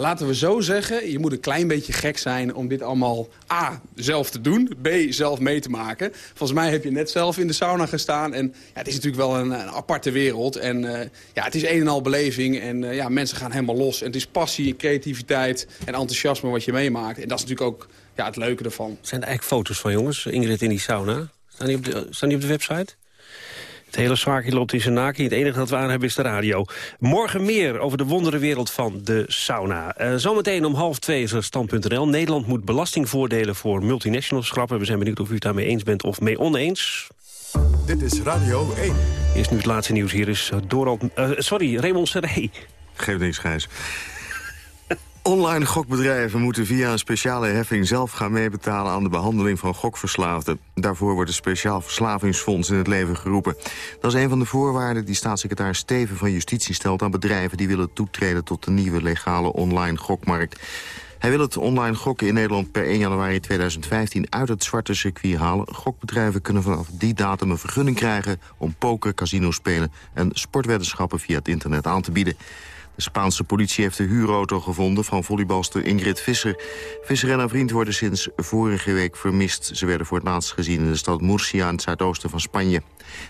Laten we zo zeggen, je moet een klein beetje gek zijn om dit allemaal A, zelf te doen, B, zelf mee te maken. Volgens mij heb je net zelf in de sauna gestaan en ja, het is natuurlijk wel een, aparte wereld. En uh, ja, het is een en al beleving en uh, ja, mensen gaan helemaal los. En het is passie, creativiteit en enthousiasme wat je meemaakt. En dat is natuurlijk ook ja, het leuke ervan. Zijn er eigenlijk foto's van jongens, Ingrid in die sauna? Staan die op de, staan die op de website? Het hele zwaakje loopt in zijn naki. Het enige dat we aan hebben is de radio. Morgen meer over de wonderenwereld van de sauna. Uh, zometeen om half twee is er stand.nl. Nederland moet belastingvoordelen voor multinationals schrappen. We zijn benieuwd of u het daarmee eens bent of mee oneens. Dit is Radio 1. Eerst nu het laatste nieuws. Hier is Dorald... Uh, sorry, Raymond Serré. Geef niks, Gijs. Online gokbedrijven moeten via een speciale heffing zelf gaan meebetalen aan de behandeling van gokverslaafden. Daarvoor wordt een speciaal verslavingsfonds in het leven geroepen. Dat is een van de voorwaarden die staatssecretaris Steven van Justitie stelt aan bedrijven die willen toetreden tot de nieuwe legale online gokmarkt. Hij wil het online gokken in Nederland per 1 januari 2015 uit het zwarte circuit halen. Gokbedrijven kunnen vanaf die datum een vergunning krijgen om poker, casino spelen en sportweddenschappen via het internet aan te bieden. De Spaanse politie heeft de huurauto gevonden van volleybalster Ingrid Visser. Visser en haar vriend worden sinds vorige week vermist. Ze werden voor het laatst gezien in de stad Murcia in het zuidoosten van Spanje.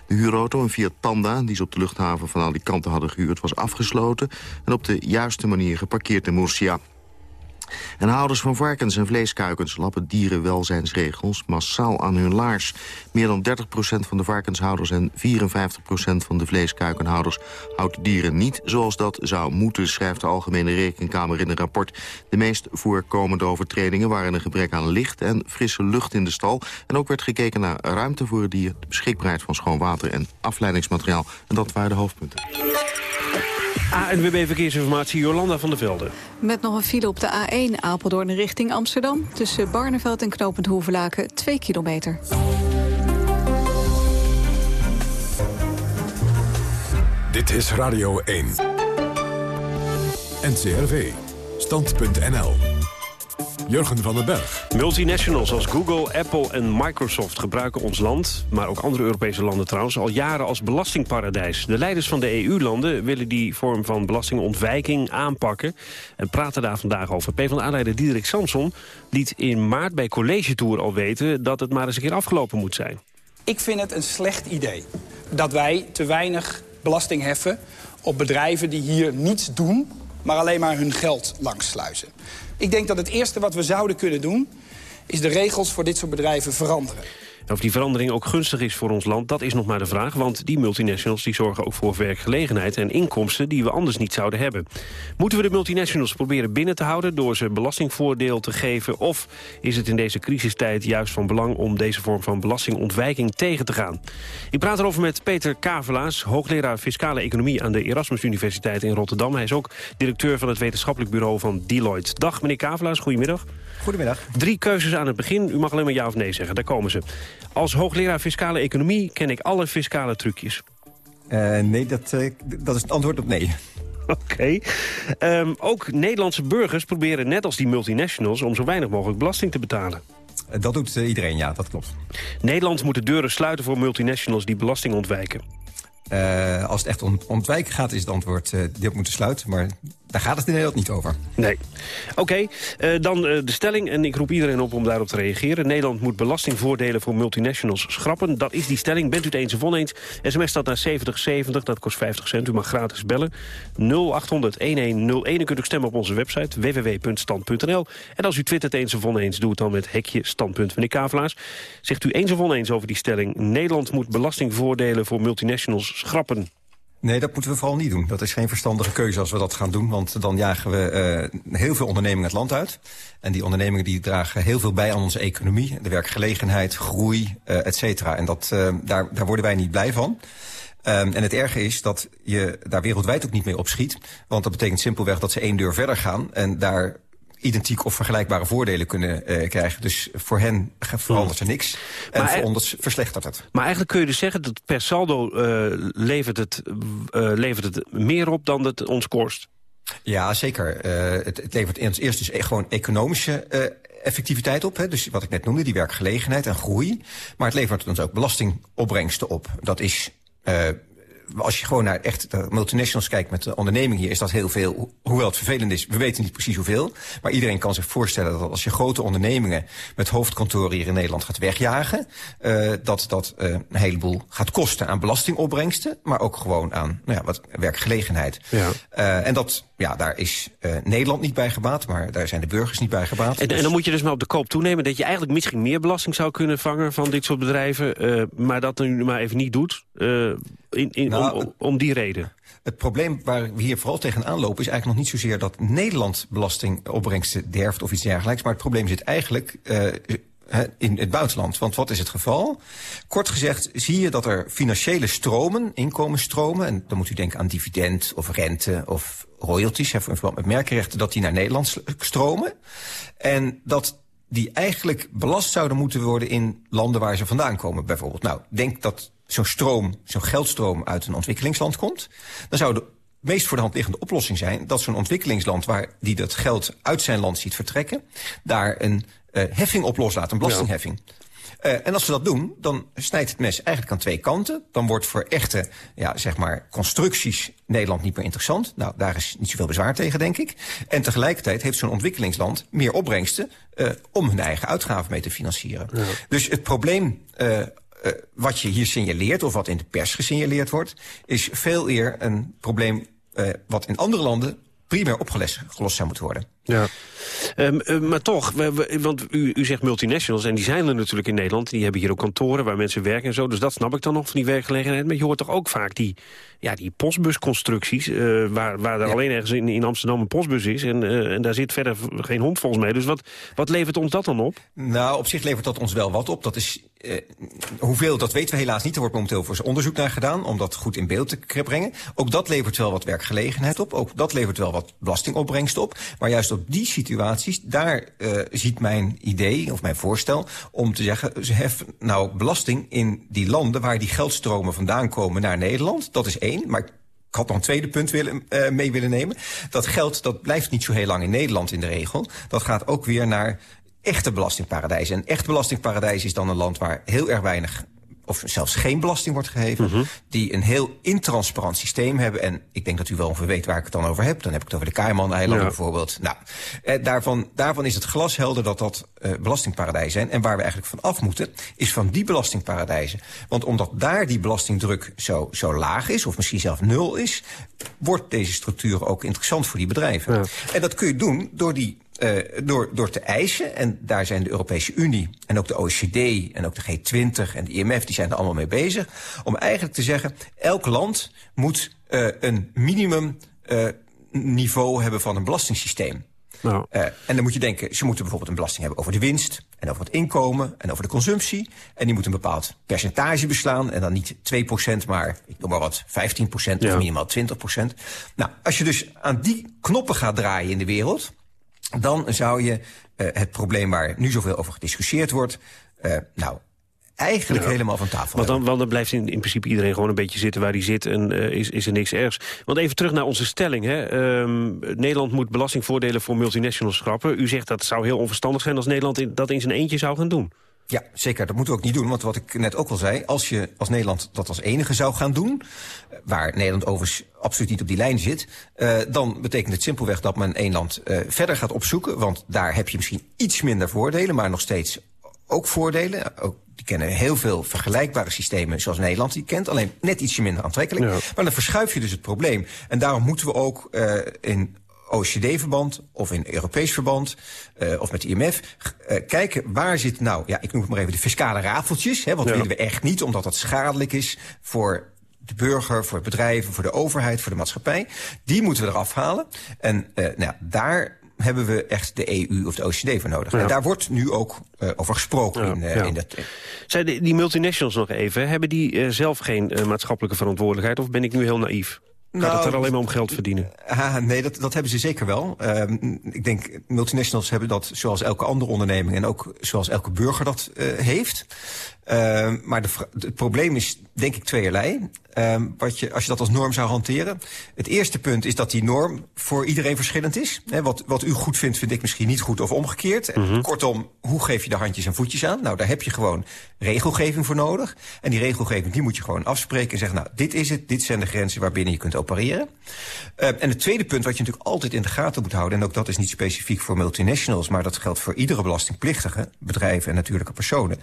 De huurauto, een Fiat Panda, die ze op de luchthaven van Alicante hadden gehuurd... was afgesloten en op de juiste manier geparkeerd in Murcia. En houders van varkens en vleeskuikens lappen dierenwelzijnsregels massaal aan hun laars. Meer dan 30% van de varkenshouders en 54% van de vleeskuikenhouders houdt dieren niet zoals dat zou moeten, schrijft de Algemene Rekenkamer in een rapport. De meest voorkomende overtredingen waren een gebrek aan licht en frisse lucht in de stal. En ook werd gekeken naar ruimte voor het dier, de beschikbaarheid van schoon water en afleidingsmateriaal. En dat waren de hoofdpunten. ANWB Verkeersinformatie, Jolanda van der Velde. Met nog een file op de A1 Apeldoorn richting Amsterdam. Tussen Barneveld en Knopend Hoevelaken 2 kilometer. Dit is Radio 1. NCRV. Stand.nl. Jurgen van den Berg. Multinationals als Google, Apple en Microsoft gebruiken ons land... maar ook andere Europese landen trouwens, al jaren als belastingparadijs. De leiders van de EU-landen willen die vorm van belastingontwijking aanpakken... en praten daar vandaag over. PvdA-leider Diederik Samson liet in maart bij College Tour al weten... dat het maar eens een keer afgelopen moet zijn. Ik vind het een slecht idee dat wij te weinig belasting heffen... op bedrijven die hier niets doen, maar alleen maar hun geld langsluizen. Ik denk dat het eerste wat we zouden kunnen doen... is de regels voor dit soort bedrijven veranderen. Of die verandering ook gunstig is voor ons land, dat is nog maar de vraag. Want die multinationals die zorgen ook voor werkgelegenheid en inkomsten die we anders niet zouden hebben. Moeten we de multinationals proberen binnen te houden door ze belastingvoordeel te geven? Of is het in deze crisistijd juist van belang om deze vorm van belastingontwijking tegen te gaan? Ik praat erover met Peter Kavelaars, hoogleraar Fiscale Economie aan de Erasmus Universiteit in Rotterdam. Hij is ook directeur van het wetenschappelijk bureau van Deloitte. Dag meneer Kavelaars, goedemiddag. Goedemiddag. Drie keuzes aan het begin. U mag alleen maar ja of nee zeggen. Daar komen ze. Als hoogleraar fiscale economie ken ik alle fiscale trucjes. Uh, nee, dat, uh, dat is het antwoord op nee. Oké. Okay. Um, ook Nederlandse burgers proberen net als die multinationals... om zo weinig mogelijk belasting te betalen. Uh, dat doet iedereen, ja, dat klopt. Nederland moet de deuren sluiten voor multinationals die belasting ontwijken. Als het echt om ontwijken gaat, is het antwoord op moeten sluiten. Maar daar gaat het in Nederland niet over. Nee. Oké, uh, dan de stelling. En ik roep iedereen op om daarop te reageren. Nederland moet belastingvoordelen voor multinationals schrappen. Dat is die stelling. Bent u het eens of oneens? SMS staat naar 7070, dat kost 50 cent. U mag gratis bellen. 0800-1101. U kunt ook stemmen op onze website www.stand.nl. En als u twittert eens of oneens, doe het dan met hekje standpunt. Meneer Kavelaars, zegt u eens of oneens over die stelling... Nederland moet belastingvoordelen voor multinationals schrappen? Nee, dat moeten we vooral niet doen. Dat is geen verstandige keuze als we dat gaan doen. Want dan jagen we uh, heel veel ondernemingen het land uit. En die ondernemingen die dragen heel veel bij aan onze economie. De werkgelegenheid, groei, uh, et cetera. En dat, uh, daar, daar worden wij niet blij van. Um, en het erge is dat je daar wereldwijd ook niet mee opschiet. Want dat betekent simpelweg dat ze één deur verder gaan. En daar identiek of vergelijkbare voordelen kunnen uh, krijgen. Dus voor hen verandert er niks. En maar voor ons verslechtert het. Maar eigenlijk kun je dus zeggen dat per saldo uh, levert, het, uh, levert het meer op dan het ons kost. Ja, zeker. Het, het, levert ons eerst dus gewoon economische effectiviteit op. Hè? Dus wat ik net noemde, die werkgelegenheid en groei. Maar het levert ons ook belastingopbrengsten op. Dat is als je gewoon naar echt de multinationals kijkt met de onderneming hier... is dat heel veel, hoewel het vervelend is, we weten niet precies hoeveel. Maar iedereen kan zich voorstellen dat als je grote ondernemingen... met hoofdkantoren hier in Nederland gaat wegjagen... Uh, dat dat uh, een heleboel gaat kosten aan belastingopbrengsten... maar ook gewoon aan nou ja, wat werkgelegenheid. Ja. Uh, en dat, ja, daar is Nederland niet bij gebaat... maar daar zijn de burgers niet bij gebaat. En, dus... en dan moet je dus maar op de koop toenemen... dat je eigenlijk misschien meer belasting zou kunnen vangen van dit soort bedrijven... maar dat nu maar even niet doet... In, in, nou, om, om, die reden? Het probleem waar we hier vooral tegenaan lopen... is eigenlijk nog niet zozeer dat Nederland belastingopbrengsten derft of iets dergelijks. Maar het probleem zit eigenlijk uh, in het buitenland. Want wat is het geval? Kort gezegd zie je dat er financiële stromen, inkomensstromen... en dan moet u denken aan dividend of rente of royalties... in verband met merkenrechten, dat die naar Nederland stromen. En dat die eigenlijk belast zouden moeten worden in landen waar ze vandaan komen. Bijvoorbeeld, nou, denk dat zo'n stroom, zo'n geldstroom uit een ontwikkelingsland komt... dan zou de meest voor de hand liggende oplossing zijn... dat zo'n ontwikkelingsland waar die dat geld uit zijn land ziet vertrekken... daar een uh, heffing op loslaat, een belastingheffing. Ja. Uh, en als ze dat doen, dan snijdt het mes eigenlijk aan twee kanten. Dan wordt voor echte ja, zeg maar, constructies Nederland niet meer interessant. Nou, daar is niet zoveel bezwaar tegen, denk ik. En tegelijkertijd heeft zo'n ontwikkelingsland meer opbrengsten... Uh, om hun eigen uitgaven mee te financieren. Ja. Dus het probleem uh, uh, wat je hier signaleert, of wat in de pers gesignaleerd wordt... is veel eer een probleem uh, wat in andere landen primair opgelost zou moeten worden. Ja, um, uh, maar toch, we, we, want u, u zegt multinationals en die zijn er natuurlijk in Nederland. Die hebben hier ook kantoren waar mensen werken en zo. Dus dat snap ik dan nog van die werkgelegenheid. Maar je hoort toch ook vaak die, ja, die postbusconstructies... Uh, waar, waar er ja. alleen ergens in, in Amsterdam een postbus is. En, uh, en daar zit verder geen hond volgens mij. Dus wat, wat levert ons dat dan op? Nou, op zich levert dat ons wel wat op. Dat is, uh, hoeveel, dat weten we helaas niet. Er wordt momenteel voor onderzoek naar gedaan... om dat goed in beeld te brengen. Ook dat levert wel wat werkgelegenheid op. Ook dat levert wel wat belastingopbrengst op. Maar juist op die situaties, daar uh, ziet mijn idee of mijn voorstel om te zeggen, ze heffen nou belasting in die landen waar die geldstromen vandaan komen naar Nederland. Dat is één, maar ik had nog een tweede punt willen, uh, mee willen nemen. Dat geld dat blijft niet zo heel lang in Nederland in de regel. Dat gaat ook weer naar echte belastingparadijzen. En echt belastingparadijs is dan een land waar heel erg weinig of zelfs geen belasting wordt gegeven... -hmm. die een heel intransparant systeem hebben. En ik denk dat u wel ongeveer weet waar ik het dan over heb. Dan heb ik het over de Cayman-eilanden ja. bijvoorbeeld. Nou, eh, daarvan, daarvan is het glashelder dat dat uh, belastingparadijzen zijn. En waar we eigenlijk van af moeten, is van die belastingparadijzen. Want omdat daar die belastingdruk zo, zo laag is, of misschien zelfs nul is... wordt deze structuur ook interessant voor die bedrijven. Ja. En dat kun je doen door die eh, door, door te eisen, en daar zijn de Europese Unie en ook de OECD en ook de G20 en de IMF, die zijn er allemaal mee bezig, om eigenlijk te zeggen, elk land moet uh, een minimum uh, niveau hebben van een belastingssysteem. Nou. Uh, en dan moet je denken, ze moeten bijvoorbeeld een belasting hebben over de winst... en over het inkomen en over de consumptie. En die moet een bepaald percentage beslaan. En dan niet 2% maar ik noem maar wat, 15% of minimaal 20% Nou, als je dus aan die knoppen gaat draaien in de wereld... dan zou je uh, het probleem waar nu zoveel over gediscussieerd wordt... Uh, nou, eigenlijk Ja. helemaal van tafel Want dan, want dan blijft in, in principe iedereen gewoon een beetje zitten waar hij zit... en eh, is, is er niks ergs. Want even terug naar onze stelling. Hè. Ehm, Nederland moet belastingvoordelen voor multinationals schrappen. U zegt dat zou heel onverstandig zijn als Nederland in- dat in zijn eentje zou gaan doen. Ja, zeker. Dat moeten we ook niet doen. Want wat ik net ook al zei... als je als Nederland dat als enige zou gaan doen... eh, waar Nederland overigens absoluut niet op die lijn zit... Uh, dan betekent het simpelweg dat men één land uh, verder gaat opzoeken. Want daar heb je misschien iets minder voordelen... maar nog steeds ook voordelen. Ook, die kennen heel veel vergelijkbare systemen zoals Nederland die kent. Alleen net ietsje minder aantrekkelijk. Ja. Maar dan verschuif je dus het probleem. En daarom moeten we ook uh, in OECD-verband of in Europees verband uh, of met de IMF uh, kijken waar zit nou, ja, ik noem het maar even de fiscale rafeltjes. Hè, Ja. willen we echt niet, omdat dat schadelijk is voor de burger, voor bedrijven, voor de overheid, voor de maatschappij. Die moeten we eraf halen. En uh, nou, daar hebben we echt de EU of de OECD voor nodig. Ja. En daar wordt nu ook uh, over gesproken Ja, in, uh, ja. in dat... Zijn die, multinationals nog even, hebben die eh, zelf geen eh, maatschappelijke verantwoordelijkheid... of ben ik nu heel naïef? Gaat Nou, het er alleen maar om geld verdienen? Ah, nee, dat, dat hebben ze zeker wel. Um, ik denk, multinationals hebben dat zoals elke andere onderneming... en ook zoals elke burger dat uh, heeft. Um, maar de, het probleem is, denk ik, tweeërlei. Um, wat je, als je dat als norm zou hanteren. Het eerste punt is dat die norm voor iedereen verschillend is. He, wat, wat u goed vindt, vind ik misschien niet goed of omgekeerd. Mm -hmm. Kortom, hoe geef je de handjes en voetjes aan? Nou, daar heb je gewoon regelgeving voor nodig. En die regelgeving die moet je gewoon afspreken en zeggen... nou, dit is het, dit zijn de grenzen waarbinnen je kunt opereren. Uh, en het tweede punt wat je natuurlijk altijd in de gaten moet houden... en ook dat is niet specifiek voor multinationals... maar dat geldt voor iedere belastingplichtige, bedrijven en natuurlijke personen.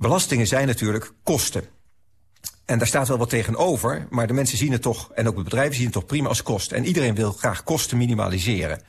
Belastingen zijn natuurlijk kosten. En daar staat wel wat tegenover, maar de mensen zien het toch... en ook de bedrijven zien het toch prima als kosten. En iedereen wil graag kosten minimaliseren.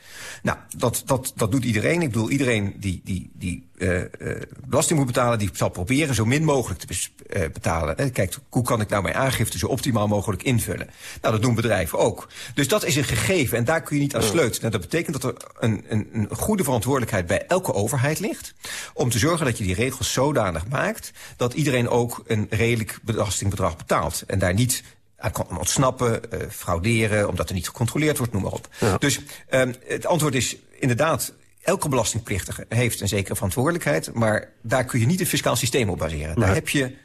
Nou, dat, dat, dat doet iedereen. Ik bedoel, iedereen die, die, die uh, uh, belasting moet betalen... die zal proberen zo min mogelijk te uh, betalen. En kijkt, hoe kan ik nou mijn aangifte zo optimaal mogelijk invullen? Nou, dat doen bedrijven ook. Dus dat is een gegeven en daar kun je niet aan sleutelen. Nou, dat betekent dat er een, een, een goede verantwoordelijkheid bij elke overheid ligt... om te zorgen dat je die regels zodanig maakt... dat iedereen ook een redelijk belastingbedrag betaalt. En daar niet aan kan ontsnappen, uh, frauderen, omdat er niet gecontroleerd wordt, noem maar op. Ja. Dus um, het antwoord is inderdaad... Elke belastingplichtige heeft een zekere verantwoordelijkheid... maar daar kun je niet een fiscaal systeem op baseren. Daar heb je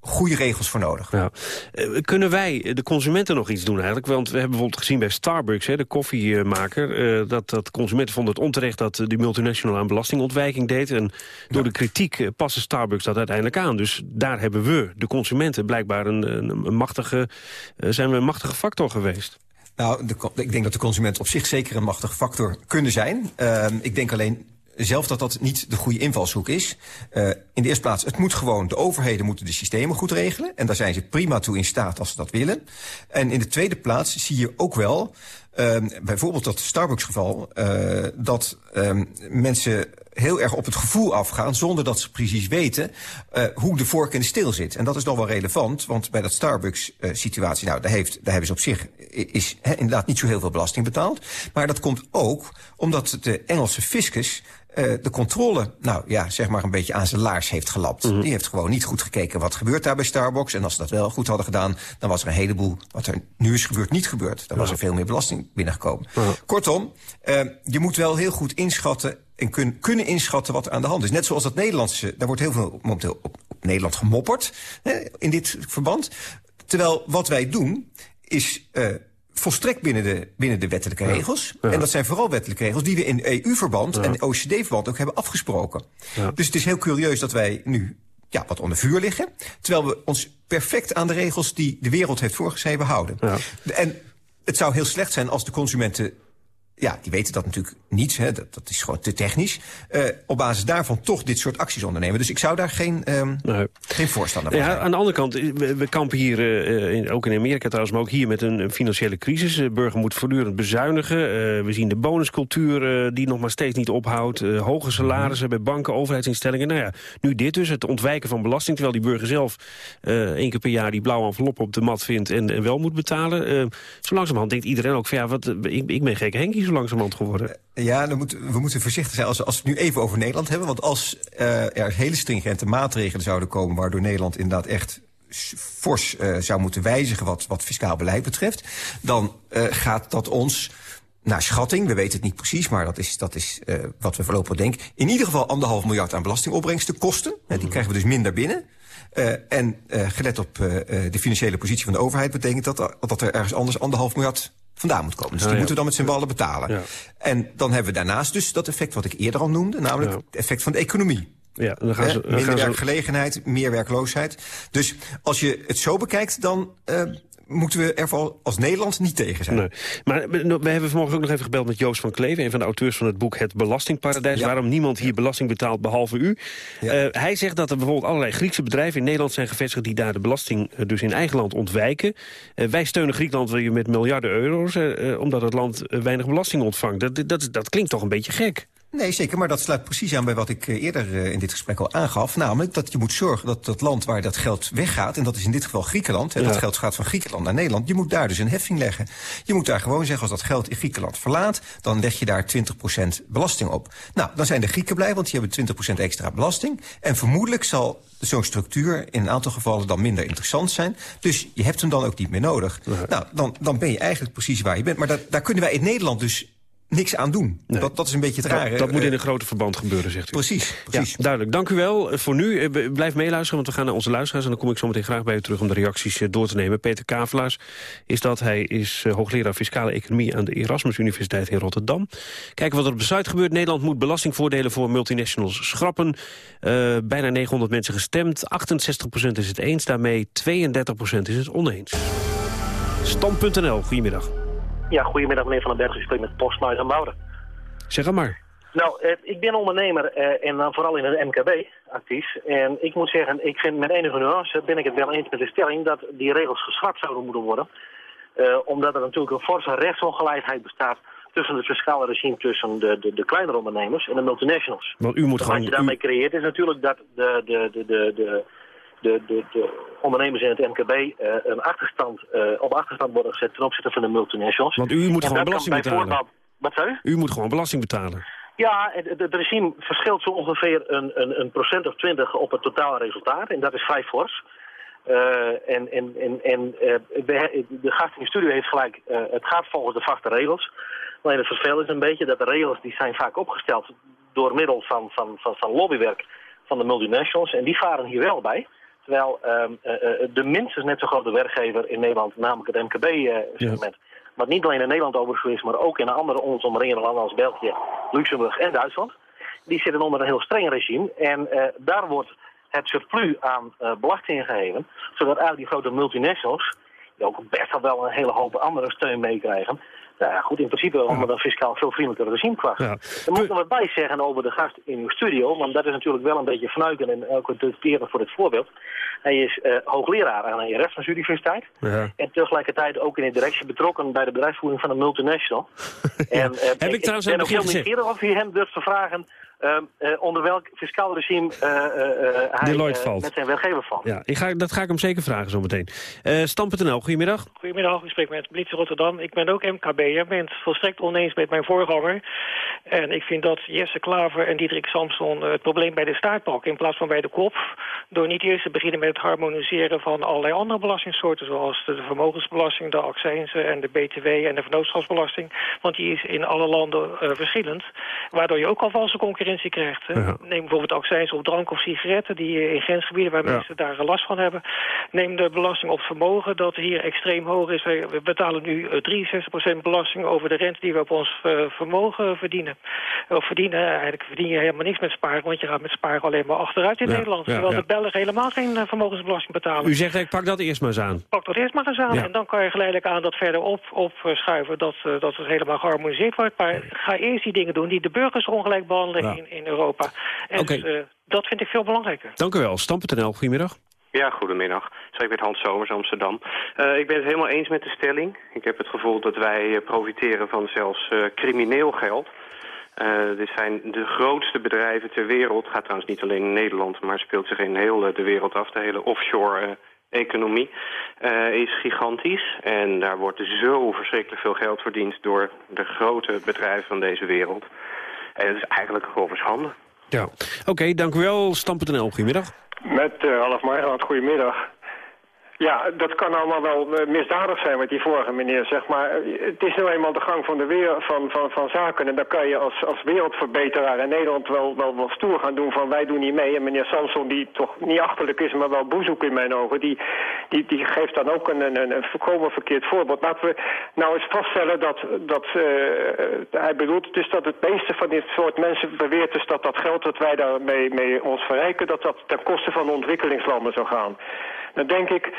goede regels voor nodig. Ja. Eh, kunnen wij, de consumenten, nog iets doen eigenlijk? Want we hebben bijvoorbeeld gezien bij Starbucks, hè, de koffiemaker... eh, dat, dat consumenten vonden het onterecht dat eh, die multinational aan belastingontwijking deed. En door de kritiek eh, paste Starbucks dat uiteindelijk aan. Dus daar hebben we, de consumenten, blijkbaar een, een, machtige, zijn we een machtige factor geweest. Nou, ik denk dat de consumenten op zich zeker een machtige factor kunnen zijn. Ehm, ik denk alleen zelf dat dat niet de goede invalshoek is. Eh, in de eerste plaats, het moet gewoon, de overheden moeten de systemen goed regelen. En daar zijn ze prima toe in staat als ze dat willen. En in de tweede plaats zie je ook wel, ehm, bijvoorbeeld dat Starbucks-geval... eh, dat ehm, mensen heel erg op het gevoel afgaan... zonder dat ze precies weten eh, hoe de vork in de steel zit. En dat is nog wel relevant, want bij dat Starbucks-situatie... nou, daar, heeft, daar hebben ze op zich is, inderdaad niet zo heel veel belasting betaald. Maar dat komt ook omdat de Engelse fiscus... Uh, de controle, nou ja, zeg maar een beetje aan zijn laars heeft gelapt. Die heeft gewoon niet goed gekeken wat gebeurt daar bij Starbucks. En als ze dat wel goed hadden gedaan, dan was er een heleboel... wat er nu is gebeurd, niet gebeurd. Dan was er veel meer belasting binnengekomen. Kortom, uh, je moet wel heel goed inschatten en kun, kunnen inschatten wat er aan de hand is. Net zoals dat Nederlandse, daar wordt heel veel momenteel op, op Nederland gemopperd... Hè, in dit verband. Terwijl wat wij doen, is... Uh, volstrekt binnen de, binnen de wettelijke regels. Ja. En dat zijn vooral wettelijke regels die we in EU-verband en OECD-verband ook hebben afgesproken. Dus het is heel curieus dat wij nu ja, wat onder vuur liggen. Terwijl we ons perfect aan de regels die de wereld heeft voorgeschreven houden. En het zou heel slecht zijn als de consumenten ja, die weten dat natuurlijk niet. Hè, dat, dat is gewoon te technisch. Uh, op basis daarvan toch dit soort acties ondernemen. Dus ik zou daar geen, um, nee. geen voorstander van ja, zijn. Aan de andere kant, we, we kampen hier, uh, in, ook in Amerika trouwens... maar ook hier met een, financiële crisis. De burger moet voortdurend bezuinigen. Uh, we zien de bonuscultuur die nog maar steeds niet ophoudt. hoge salarissen bij banken, overheidsinstellingen. Nou ja, nu dit dus, het ontwijken van belasting... terwijl die burger zelf één keer per jaar die blauwe envelop op de mat vindt... en, en wel moet betalen. zo langzamerhand denkt iedereen ook van... ja, wat, ik, ik ben gek Henkie zo langzamerhand geworden. Ja, dan moet, we moeten voorzichtig zijn als, als we het nu even over Nederland hebben. Want als uh, er hele stringente maatregelen zouden komen... waardoor Nederland inderdaad echt fors uh, zou moeten wijzigen wat, wat fiscaal beleid betreft... dan uh, gaat dat ons naar schatting, we weten het niet precies... maar dat is, dat is uh, wat we voorlopig denken... in ieder geval anderhalf miljard aan belastingopbrengsten kosten. Mm. Die krijgen we dus minder binnen. Uh, en uh, gelet op de financiële positie van de overheid... betekent dat, dat er ergens anders anderhalf miljard vandaan moet komen. Dus die ja, ja. moeten we dan met z'n ballen betalen. En dan hebben we daarnaast dus dat effect wat ik eerder al noemde... namelijk het effect van de economie. Ja, dan gaan ze, dan Minder gaan werkgelegenheid, meer werkloosheid. Dus als je het zo bekijkt, dan uh, moeten we er vooral als Nederland niet tegen zijn. Nee. Maar we hebben vanmorgen ook nog even gebeld met Joost van Kleven... een van de auteurs van het boek Het Belastingparadijs... Ja. waarom niemand hier belasting betaalt behalve u. Ja. Uh, hij zegt dat er bijvoorbeeld allerlei Griekse bedrijven in Nederland zijn gevestigd... die daar de belasting dus in eigen land ontwijken. Uh, wij steunen Griekenland weer met miljarden euro's... Omdat het land weinig belasting ontvangt. Dat, dat, dat klinkt toch een beetje gek? Nee, zeker, maar dat sluit precies aan bij wat ik eerder uh, in dit gesprek al aangaf. Namelijk dat je moet zorgen dat dat land waar dat geld weggaat... en dat is in dit geval Griekenland, hè, ja. dat geld gaat van Griekenland naar Nederland... je moet daar dus een heffing leggen. Je moet daar gewoon zeggen, als dat geld in Griekenland verlaat... dan leg je daar 20% belasting op. Nou, dan zijn de Grieken blij, want die hebben 20% extra belasting. En vermoedelijk zal zo'n structuur in een aantal gevallen dan minder interessant zijn. Dus je hebt hem dan ook niet meer nodig. Ja. Nou, dan, dan ben je eigenlijk precies waar je bent. Maar dat, daar kunnen wij in Nederland dus niks aan doen. Nee. Dat, dat is een beetje het rare. Dat, dat moet in een grote verband gebeuren, zegt u. Precies, precies. Ja, duidelijk. Dank u wel voor nu. Blijf meeluisteren, want we gaan naar onze luisteraars... en dan kom ik zo meteen graag bij u terug om de reacties door te nemen. Peter Kavelaars is dat. Hij is hoogleraar fiscale economie... aan de Erasmus Universiteit in Rotterdam. Kijken wat er op de site gebeurt. Nederland moet belastingvoordelen voor multinationals schrappen. Uh, bijna 900 mensen gestemd. 68% is het eens daarmee. 32% is het oneens. Stand.nl, goedemiddag. Ja, goedemiddag meneer Van den Berg. Ik spreek met Postmuis en Bouwer. Zeg het maar. Nou, eh, ik ben ondernemer eh, en dan vooral in het MKB actief. En ik moet zeggen, ik vind met enige nuance ben ik het wel eens met de stelling dat die regels geschrapt zouden moeten worden. Uh, omdat er natuurlijk een forse rechtsongelijkheid bestaat tussen het fiscale regime tussen de, de, de kleinere ondernemers en de multinationals. Want u moet gewoon... Wat je daarmee creëert is natuurlijk dat de, de, de, de, de de, de, de, ondernemers in het MKB uh, een achterstand, uh, op achterstand worden gezet ten opzichte van de multinationals. Want u moet en gewoon belasting betalen. Wat zei u? U moet gewoon belasting betalen. Ja, het, het regime verschilt zo ongeveer een, een, een procent of twintig op het totale resultaat. En dat is vrij fors. Uh, en en, en, en de, de gast in de studio heeft gelijk, het gaat volgens de vaste regels. Alleen het verschil is een beetje dat de regels die zijn vaak opgesteld door middel van, van, van, van lobbywerk van de multinationals. En die varen hier wel bij. Terwijl um, uh, de minstens net zo grote werkgever in Nederland, namelijk het MKB-segment... Ja. wat niet alleen in Nederland overigens is, maar ook in andere ons omringende landen als België, Luxemburg en Duitsland... die zitten onder een heel streng regime. En daar wordt het surplus aan uh, belasting gegeven, zodat eigenlijk die grote multinationals... die ook best wel een hele hoop andere steun meekrijgen... Nou ja, goed, in principe onder een fiscaal veel vriendelijker regime kwacht. Ja. Er moet nog wat bij zeggen over de gast in uw studio, want dat is natuurlijk wel een beetje fnuiken en ook typerend voor dit voorbeeld. Hij is uh, hoogleraar aan de Erasmus Universiteit ja. en tegelijkertijd ook in de directie betrokken bij de bedrijfsvoering van een multinational. ja. en, uh, Heb ik, ik trouwens ben nog heel nieuwsgierig of u hem durft te vragen uh, uh, onder welk fiscaal regime uh, hij valt. met zijn werkgever valt. Ja, ik ga, dat ga ik hem zeker vragen zometeen. Stam.nl, goedemiddag. Goedemiddag, ik spreek met Blitz Rotterdam. Ik ben ook MKB'er, ik ben het volstrekt oneens met mijn voorganger. En ik vind dat Jesse Klaver en Diederik Samson het probleem bij de staart pakken in plaats van bij de kop. Door niet eerst te beginnen met het harmoniseren van allerlei andere belastingsoorten, zoals de vermogensbelasting, de accijnzen en de BTW en de vennootschapsbelasting. Want die is in alle landen verschillend, waardoor je ook al valse concurrentie krijgt. Hè? Ja. Neem bijvoorbeeld accijns op drank of sigaretten... die in grensgebieden waar ja. mensen daar last van hebben. Neem de belasting op vermogen, dat hier extreem hoog is. We betalen nu 63% belasting over de rente die we op ons vermogen verdienen. Of verdienen, eigenlijk verdien je helemaal niks met sparen... want je gaat met sparen alleen maar achteruit in ja. Nederland. Terwijl de Belgen helemaal geen uh, vermogensbelasting betalen. U zegt, ik pak dat eerst maar eens aan. Pak dat eerst maar eens aan. Ja. En dan kan je geleidelijk aan dat verder op, opschuiven dat, eh, dat het helemaal geharmoniseerd wordt. Maar ga eerst die dingen doen die de burgers ongelijk behandelen Ja. in, in Europa. En Oké. dus, eh, dat vind ik veel belangrijker. Dank u wel. Stam.nl, goedemiddag. Ja, goedemiddag. Spreek met Hans Somers, Amsterdam. Eh, ik ben het helemaal eens met de stelling. Ik heb het gevoel dat wij profiteren van zelfs eh, crimineel geld. Eh, dit zijn de grootste bedrijven ter wereld. gaat trouwens niet alleen in Nederland, maar speelt zich in heel eh, de wereld af. De hele offshore eh, economie eh, is gigantisch. En daar wordt zo verschrikkelijk veel geld verdiend door de grote bedrijven van deze wereld. En het is eigenlijk een grove schande. Ja. Oké, dank u wel. Stam.nl, goedemiddag. Met uh, Ralf Margaard, goedemiddag. Ja, dat kan allemaal wel uh, misdadig zijn wat die vorige meneer zegt. Maar uh, het is nou eenmaal de gang van, de weer, van, van, van zaken. En dan kan je als, als wereldverbeteraar in Nederland wel, wel, wel stoer gaan doen van wij doen niet mee. En meneer Samson, die toch niet achterlijk is, maar wel boezoek in mijn ogen... die, die, die geeft dan ook een, een, een volkomen verkeerd voorbeeld. Laten we nou eens vaststellen dat, dat uh, hij bedoelt... dus dat het meeste van dit soort mensen beweert... dus dat dat geld dat wij daarmee mee ons verrijken... dat dat ten koste van de ontwikkelingslanden zou gaan. Dan denk ik,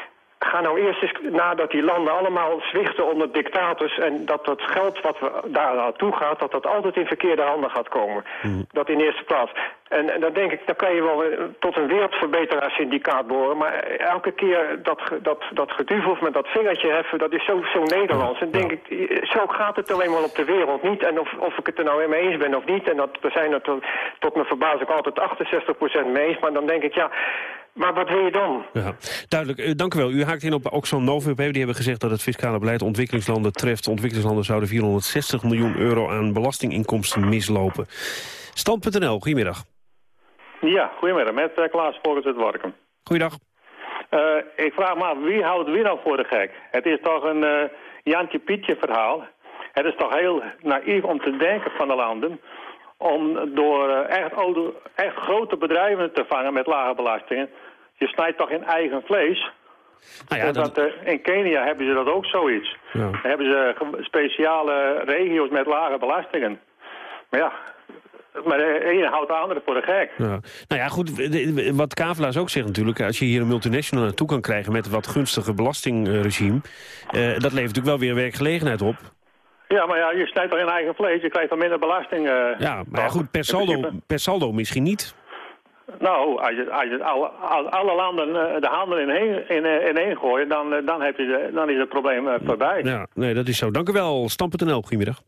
ga nou eerst eens nadat die landen allemaal zwichten onder dictators... en dat dat geld wat we daar naartoe gaat, dat dat altijd in verkeerde handen gaat komen. Mm. Dat in eerste plaats. En, en dan denk ik, dan kan je wel tot een wereldverbeteraarsyndicaat behoren... maar elke keer dat, dat, dat geduvel met dat vingertje heffen, dat is zo, zo Nederlands. En denk ik, zo gaat het alleen maar op de wereld niet. En of, of ik het er nou mee eens ben of niet... en dat, er zijn er tot, tot mijn verbazing altijd 68% mee eens... maar dan denk ik, ja... Maar wat wil je dan? Ja, duidelijk. Uh, dank u wel. U haakt in op Oxfam Novib. Die hebben gezegd dat het fiscale beleid ontwikkelingslanden treft. Ontwikkelingslanden zouden 460 miljoen euro aan belastinginkomsten mislopen. Stand.nl, goedemiddag. Ja, goedemiddag. Met uh, Klaas Volkers uit Warkum. Goeiedag. Uh, ik vraag me af, wie houdt wie nou voor de gek? Het is toch een uh, Jantje Pietje verhaal. Het is toch heel naïef om te denken van de landen om door echt, oude, echt grote bedrijven te vangen met lage belastingen. Je snijdt toch in eigen vlees. Nou ja, dat... Dat, uh, in Kenia hebben ze dat ook zoiets. Ja. Dan hebben ze speciale regio's met lage belastingen. Maar ja, maar de ene houdt de andere voor de gek. Ja. Nou ja, goed, wat Kavelaars ook zegt natuurlijk... als je hier een multinational naartoe kan krijgen met een wat gunstige belastingregime... Uh, dat levert natuurlijk wel weer werkgelegenheid op. Ja, maar ja, je snijdt toch in eigen vlees, je krijgt dan minder belasting. Uh, ja, maar ja, goed, per saldo, per saldo misschien niet. Nou, als je, als je alle, alle landen uh, de handel in één, in, in één gooien, dan, uh, dan, heb je de, dan is het probleem voorbij. Ja, nee, dat is zo. Dank u wel. Stam.nl, goedemiddag.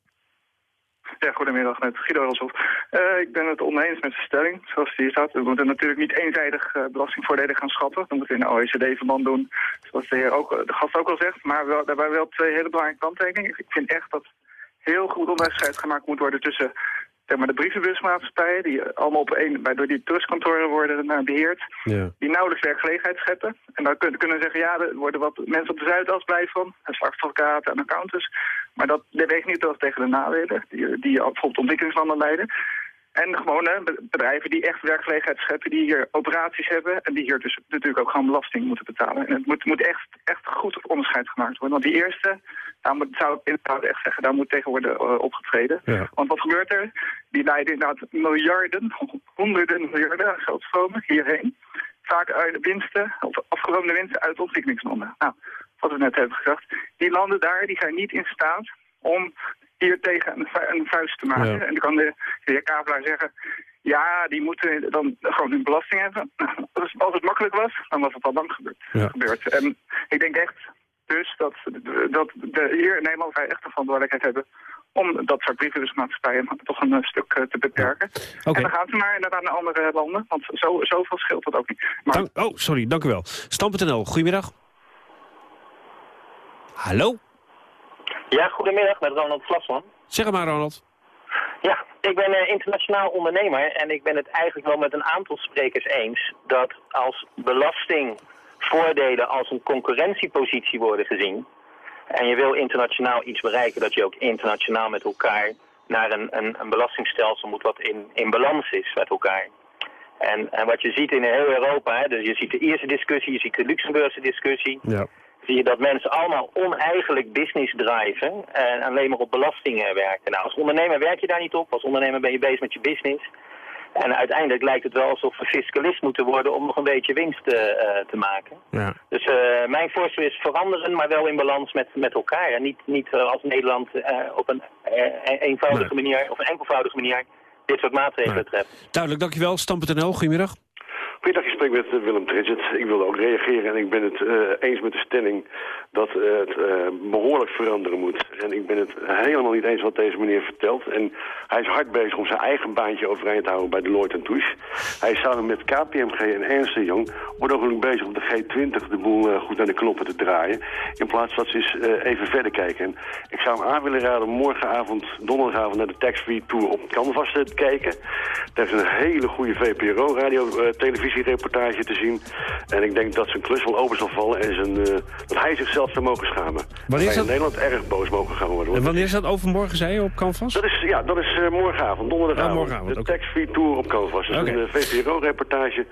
Ja, goedemiddag, met Guido Elshoff. Uh, ik ben het oneens met de stelling, zoals die staat. We moeten natuurlijk niet eenzijdig uh, belastingvoordelen gaan schatten. Dat moeten we in de OECD-verband doen, zoals de, heer ook, de gast ook al zegt. Maar wel, daarbij wel twee hele belangrijke kanttekeningen. Ik vind echt dat heel goed onderscheid gemaakt moet worden tussen zeg maar, de brievenbusmaatschappijen... die allemaal op één, bij, door die trustkantoren worden uh, beheerd... Ja. die nauwelijks werkgelegenheid scheppen. En dan kunnen kunnen zeggen, ja, er worden wat mensen op de Zuidas blij van... slagsadvocaten en accountants. Maar dat, dat weegt niet tegen de nadelen... die, die bijvoorbeeld ontwikkelingslanden leiden... En gewoon hè, bedrijven die echt werkgelegenheid scheppen, die hier operaties hebben... en die hier dus natuurlijk ook gewoon belasting moeten betalen. En het moet, moet echt, echt goed op onderscheid gemaakt worden. Want die eerste, daar moet, zou ik inderdaad echt zeggen, daar moet tegen worden uh, opgetreden. Ja. Want wat gebeurt er? Die leiden inderdaad miljarden, honderden miljarden geldstromen hierheen. Vaak uit winsten, of afgeroomde winsten uit ontwikkelingslanden. Nou, wat we net hebben gezegd. Die landen daar, die zijn niet in staat om hier tegen een, vu een vuist te maken. Ja. En dan kan de, de heer Kavelaar zeggen... ja, die moeten dan gewoon hun belasting hebben. Als, als het makkelijk was, dan was het al lang gebeurd. Ja. gebeurd. En ik denk echt dus dat, dat de, hier in Nederland wij echt de verantwoordelijkheid hebben... om dat soort brievenbusmaatschappijen toch een stuk uh, te beperken. En dan gaan ze maar inderdaad naar andere landen, want zo, zoveel scheelt dat ook niet. Maar Dank, oh, sorry, dank u wel. Stam.nl, goedemiddag. Hallo? Ja, goedemiddag, met Ronald Vlasman. Zeg maar, Ronald. Ja, ik ben uh, internationaal ondernemer en ik ben het eigenlijk wel met een aantal sprekers eens dat als belastingvoordelen als een concurrentiepositie worden gezien en je wil internationaal iets bereiken, dat je ook internationaal met elkaar naar een, een, een belastingstelsel moet wat in, in balans is met elkaar. En, en wat je ziet in heel Europa, hè, dus je ziet de Ierse discussie, je ziet de Luxemburgse discussie, Ja. Zie je dat mensen allemaal oneigenlijk business drijven en alleen maar op belastingen werken. Nou, als ondernemer werk je daar niet op. Als ondernemer ben je bezig met je business. En uiteindelijk lijkt het wel alsof we fiscalist moeten worden om nog een beetje winst uh, te maken. Ja. Dus uh, mijn voorstel is veranderen, maar wel in balans met, met elkaar. En niet, niet als Nederland op een eenvoudige manier of een enkelvoudige manier dit soort maatregelen nee. treft. Duidelijk, dankjewel. Stam.nl, goedemiddag. Goedendag, je spreekt met eh, Willem Tridget. Ik wilde ook reageren en ik ben het uh, eens met de stelling dat uh, het behoorlijk veranderen moet. En ik ben het helemaal niet eens wat deze meneer vertelt. En hij is hard bezig om zijn eigen baantje overeind te houden bij Deloitte Touche. Hij is samen met KPMG en Ernst wordt ook bezig om de G20 de boel goed naar de knoppen te draaien. In plaats dat ze eens even verder kijken. En ik zou hem aan willen raden morgenavond, donderdagavond naar de Tax Free Tour op Canvas te kijken. Daar is een hele goede VPRO-radio reportage te zien. En ik denk dat zijn klus wel open zal vallen en zijn, uh, dat hij zichzelf zou mogen schamen. Wanneer is dat... in Nederland erg boos mogen gaan worden. En wanneer is dat overmorgen, zei je, op Canvas? Dat is, ja, dat is uh, morgenavond, donderdagavond. Morgenavond de okay. tax-free tour op Canvas. Dat is okay. een uh, VPRO-reportage.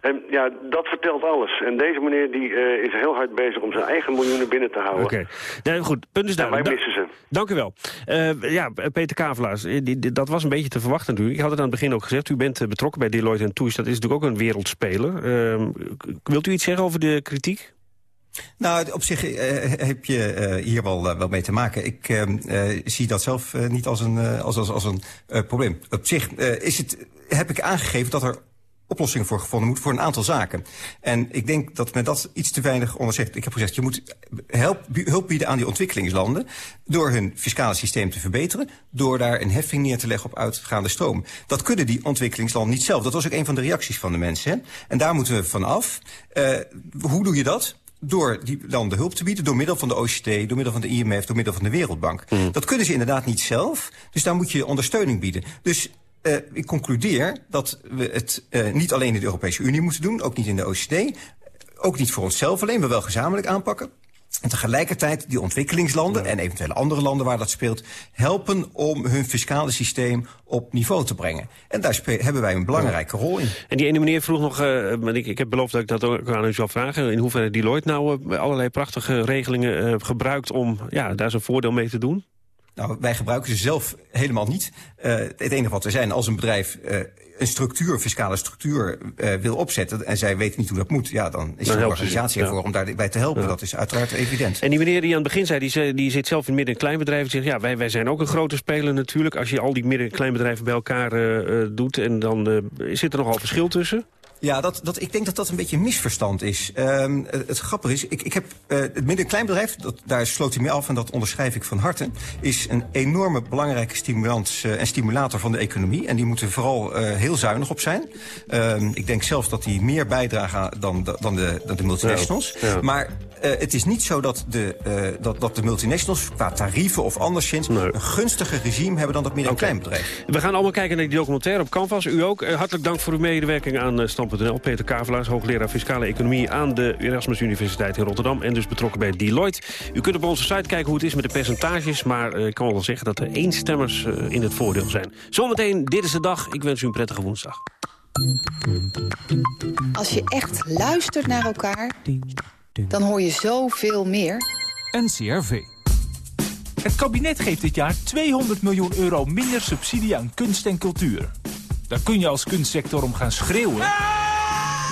En ja, dat vertelt alles. En deze meneer die, uh, is heel hard bezig om zijn eigen miljoenen binnen te houden. Oké, okay. nee, goed. Punt is duidelijk. wij missen ze. Dank u wel. Uh, ja, Peter Kavelaars, die, die, dat was een beetje te verwachten natuurlijk. Ik had het aan het begin ook gezegd. U bent betrokken bij Deloitte Touche. Dat is natuurlijk ook een wereldspeler. wilt u iets zeggen over de kritiek? Nou, op zich uh, heb je uh, hier wel, uh, wel mee te maken. Ik zie dat zelf niet als een, als, als, als een probleem. Op zich is het, heb ik aangegeven dat er oplossingen voor gevonden moet voor een aantal zaken. En ik denk dat men dat iets te weinig onderzegt. Ik heb gezegd, je moet help, hulp bieden aan die ontwikkelingslanden... door hun fiscale systeem te verbeteren... door daar een heffing neer te leggen op uitgaande stroom. Dat kunnen die ontwikkelingslanden niet zelf. Dat was ook een van de reacties van de mensen. Hè? En daar moeten we vanaf. Uh, hoe doe je dat? door die landen hulp te bieden, door middel van de OCT, door middel van de IMF, door middel van de Wereldbank. Mm. Dat kunnen ze inderdaad niet zelf, dus daar moet je ondersteuning bieden. Dus uh, ik concludeer dat we het uh, niet alleen in de Europese Unie moeten doen, ook niet in de OECD, ook niet voor onszelf alleen, maar wel gezamenlijk aanpakken. En tegelijkertijd die ontwikkelingslanden ja. en eventuele andere landen waar dat speelt... helpen om hun fiscale systeem op niveau te brengen. En daar hebben wij een belangrijke rol in. En die ene meneer vroeg nog, uh, ik, ik heb beloofd dat ik dat ook aan u zal vragen... in hoeverre Deloitte nou uh, allerlei prachtige regelingen uh, gebruikt... om ja, daar zijn voordeel mee te doen? Nou, wij gebruiken ze zelf helemaal niet. Uh, het enige wat er zijn, als een bedrijf uh, een structuur, een fiscale structuur uh, wil opzetten... en zij weten niet hoe dat moet, ja, dan is er een organisatie ervoor ja. om daarbij te helpen. Ja. Dat is uiteraard evident. En die meneer die aan het begin zei, die, die zit zelf in midden- en kleinbedrijven... zegt, ja, wij, wij zijn ook een grote speler natuurlijk. Als je al die midden- en kleinbedrijven bij elkaar doet... en dan zit er nogal verschil tussen... Ja, dat, dat, ik denk dat dat een beetje een misverstand is. Um, het, het grappige is, ik, ik heb uh, het midden- en kleinbedrijf, dat, daar sloot hij mee af en dat onderschrijf ik van harte, is een enorme belangrijke stimulans uh, en stimulator van de economie. En die moeten vooral uh, heel zuinig op zijn. Um, ik denk zelfs dat die meer bijdragen dan, dan, de, dan de multinationals. Ja, ja. Maar het is niet zo dat de, dat, dat de multinationals qua tarieven of anderszins... Nee. een gunstiger regime hebben dan dat midden- en okay. kleinbedrijf. We gaan allemaal kijken naar die documentaire op Canvas. U ook. Hartelijk dank voor uw medewerking aan uh, Peter Kavelaars, hoogleraar Fiscale Economie... aan de Erasmus Universiteit in Rotterdam. En dus betrokken bij Deloitte. U kunt op onze site kijken hoe het is met de percentages... maar ik kan wel zeggen dat er eenstemmers in het voordeel zijn. Zometeen, dit is de dag. Ik wens u een prettige woensdag. Als je echt luistert naar elkaar dan hoor je zoveel meer. NCRV. Het kabinet geeft dit jaar 200 miljoen euro minder subsidie aan kunst en cultuur. Daar kun je als kunstsector om gaan schreeuwen.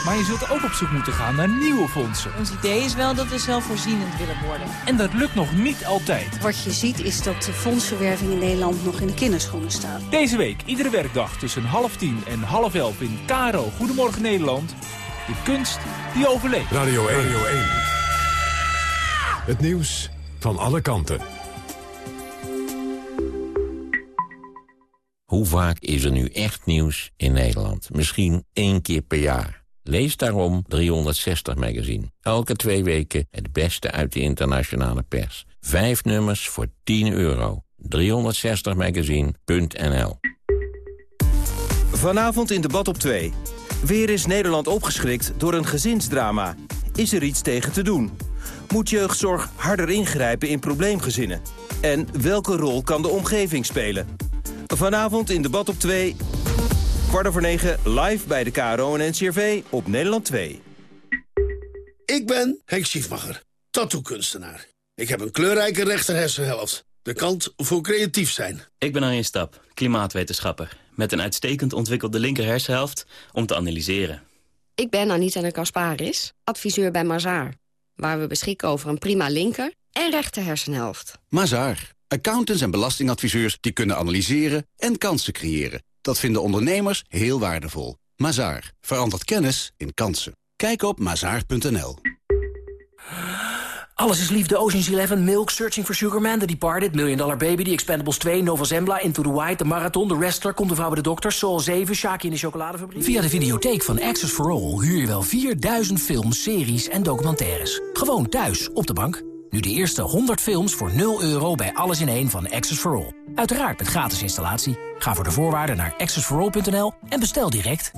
Maar je zult ook op zoek moeten gaan naar nieuwe fondsen. Ons idee is wel dat we zelfvoorzienend willen worden. En dat lukt nog niet altijd. Wat je ziet is dat de fondsverwerving in Nederland nog in de kinderschoenen staat. Deze week, iedere werkdag tussen half tien en half elf in Karo Goedemorgen Nederland... De kunst die overleeft. Radio 1. Radio 1. Het nieuws van alle kanten. Hoe vaak is er nu echt nieuws in Nederland? Misschien één keer per jaar. Lees daarom 360 Magazine. Elke twee weken het beste uit de internationale pers. Vijf nummers voor 10 euro. 360magazine.nl Vanavond in debat op 2. Weer is Nederland opgeschrikt door een gezinsdrama. Is er iets tegen te doen? Moet jeugdzorg harder ingrijpen in probleemgezinnen? En welke rol kan de omgeving spelen? Vanavond in debat op 2, kwart over 9, live bij de KRO en NCRV op Nederland 2. Ik ben Henk Schiefmacher, tattoo-kunstenaar. Ik heb een kleurrijke rechter hersenhelft. De kant voor creatief zijn. Ik ben Arjen Stap, klimaatwetenschapper. met een uitstekend ontwikkelde linker hersenhelft om te analyseren. Ik ben Anita de Kasparis, adviseur bij Mazaar. Waar we beschikken over een prima linker en rechter hersenhelft. Mazaar. Accountants en belastingadviseurs die kunnen analyseren en kansen creëren. Dat vinden ondernemers heel waardevol. Mazaar. Verandert kennis in kansen. Kijk op mazaar.nl. Alles is liefde, Ocean's Eleven, Milk, Searching for Sugar Man, The Departed, Million Dollar Baby, The Expendables 2, Nova Zembla, Into the White, The Marathon, The Wrestler, Komt de Vrouw bij de Dokter, Soul 7, Shaki in de Chocoladefabriek. Via de videotheek van Access for All huur je wel 4000 films, series en documentaires. Gewoon thuis, op de bank. Nu de eerste 100 films voor 0 euro bij Alles in één van Access for All. Uiteraard met gratis installatie. Ga voor de voorwaarden naar accessforall.nl en bestel direct.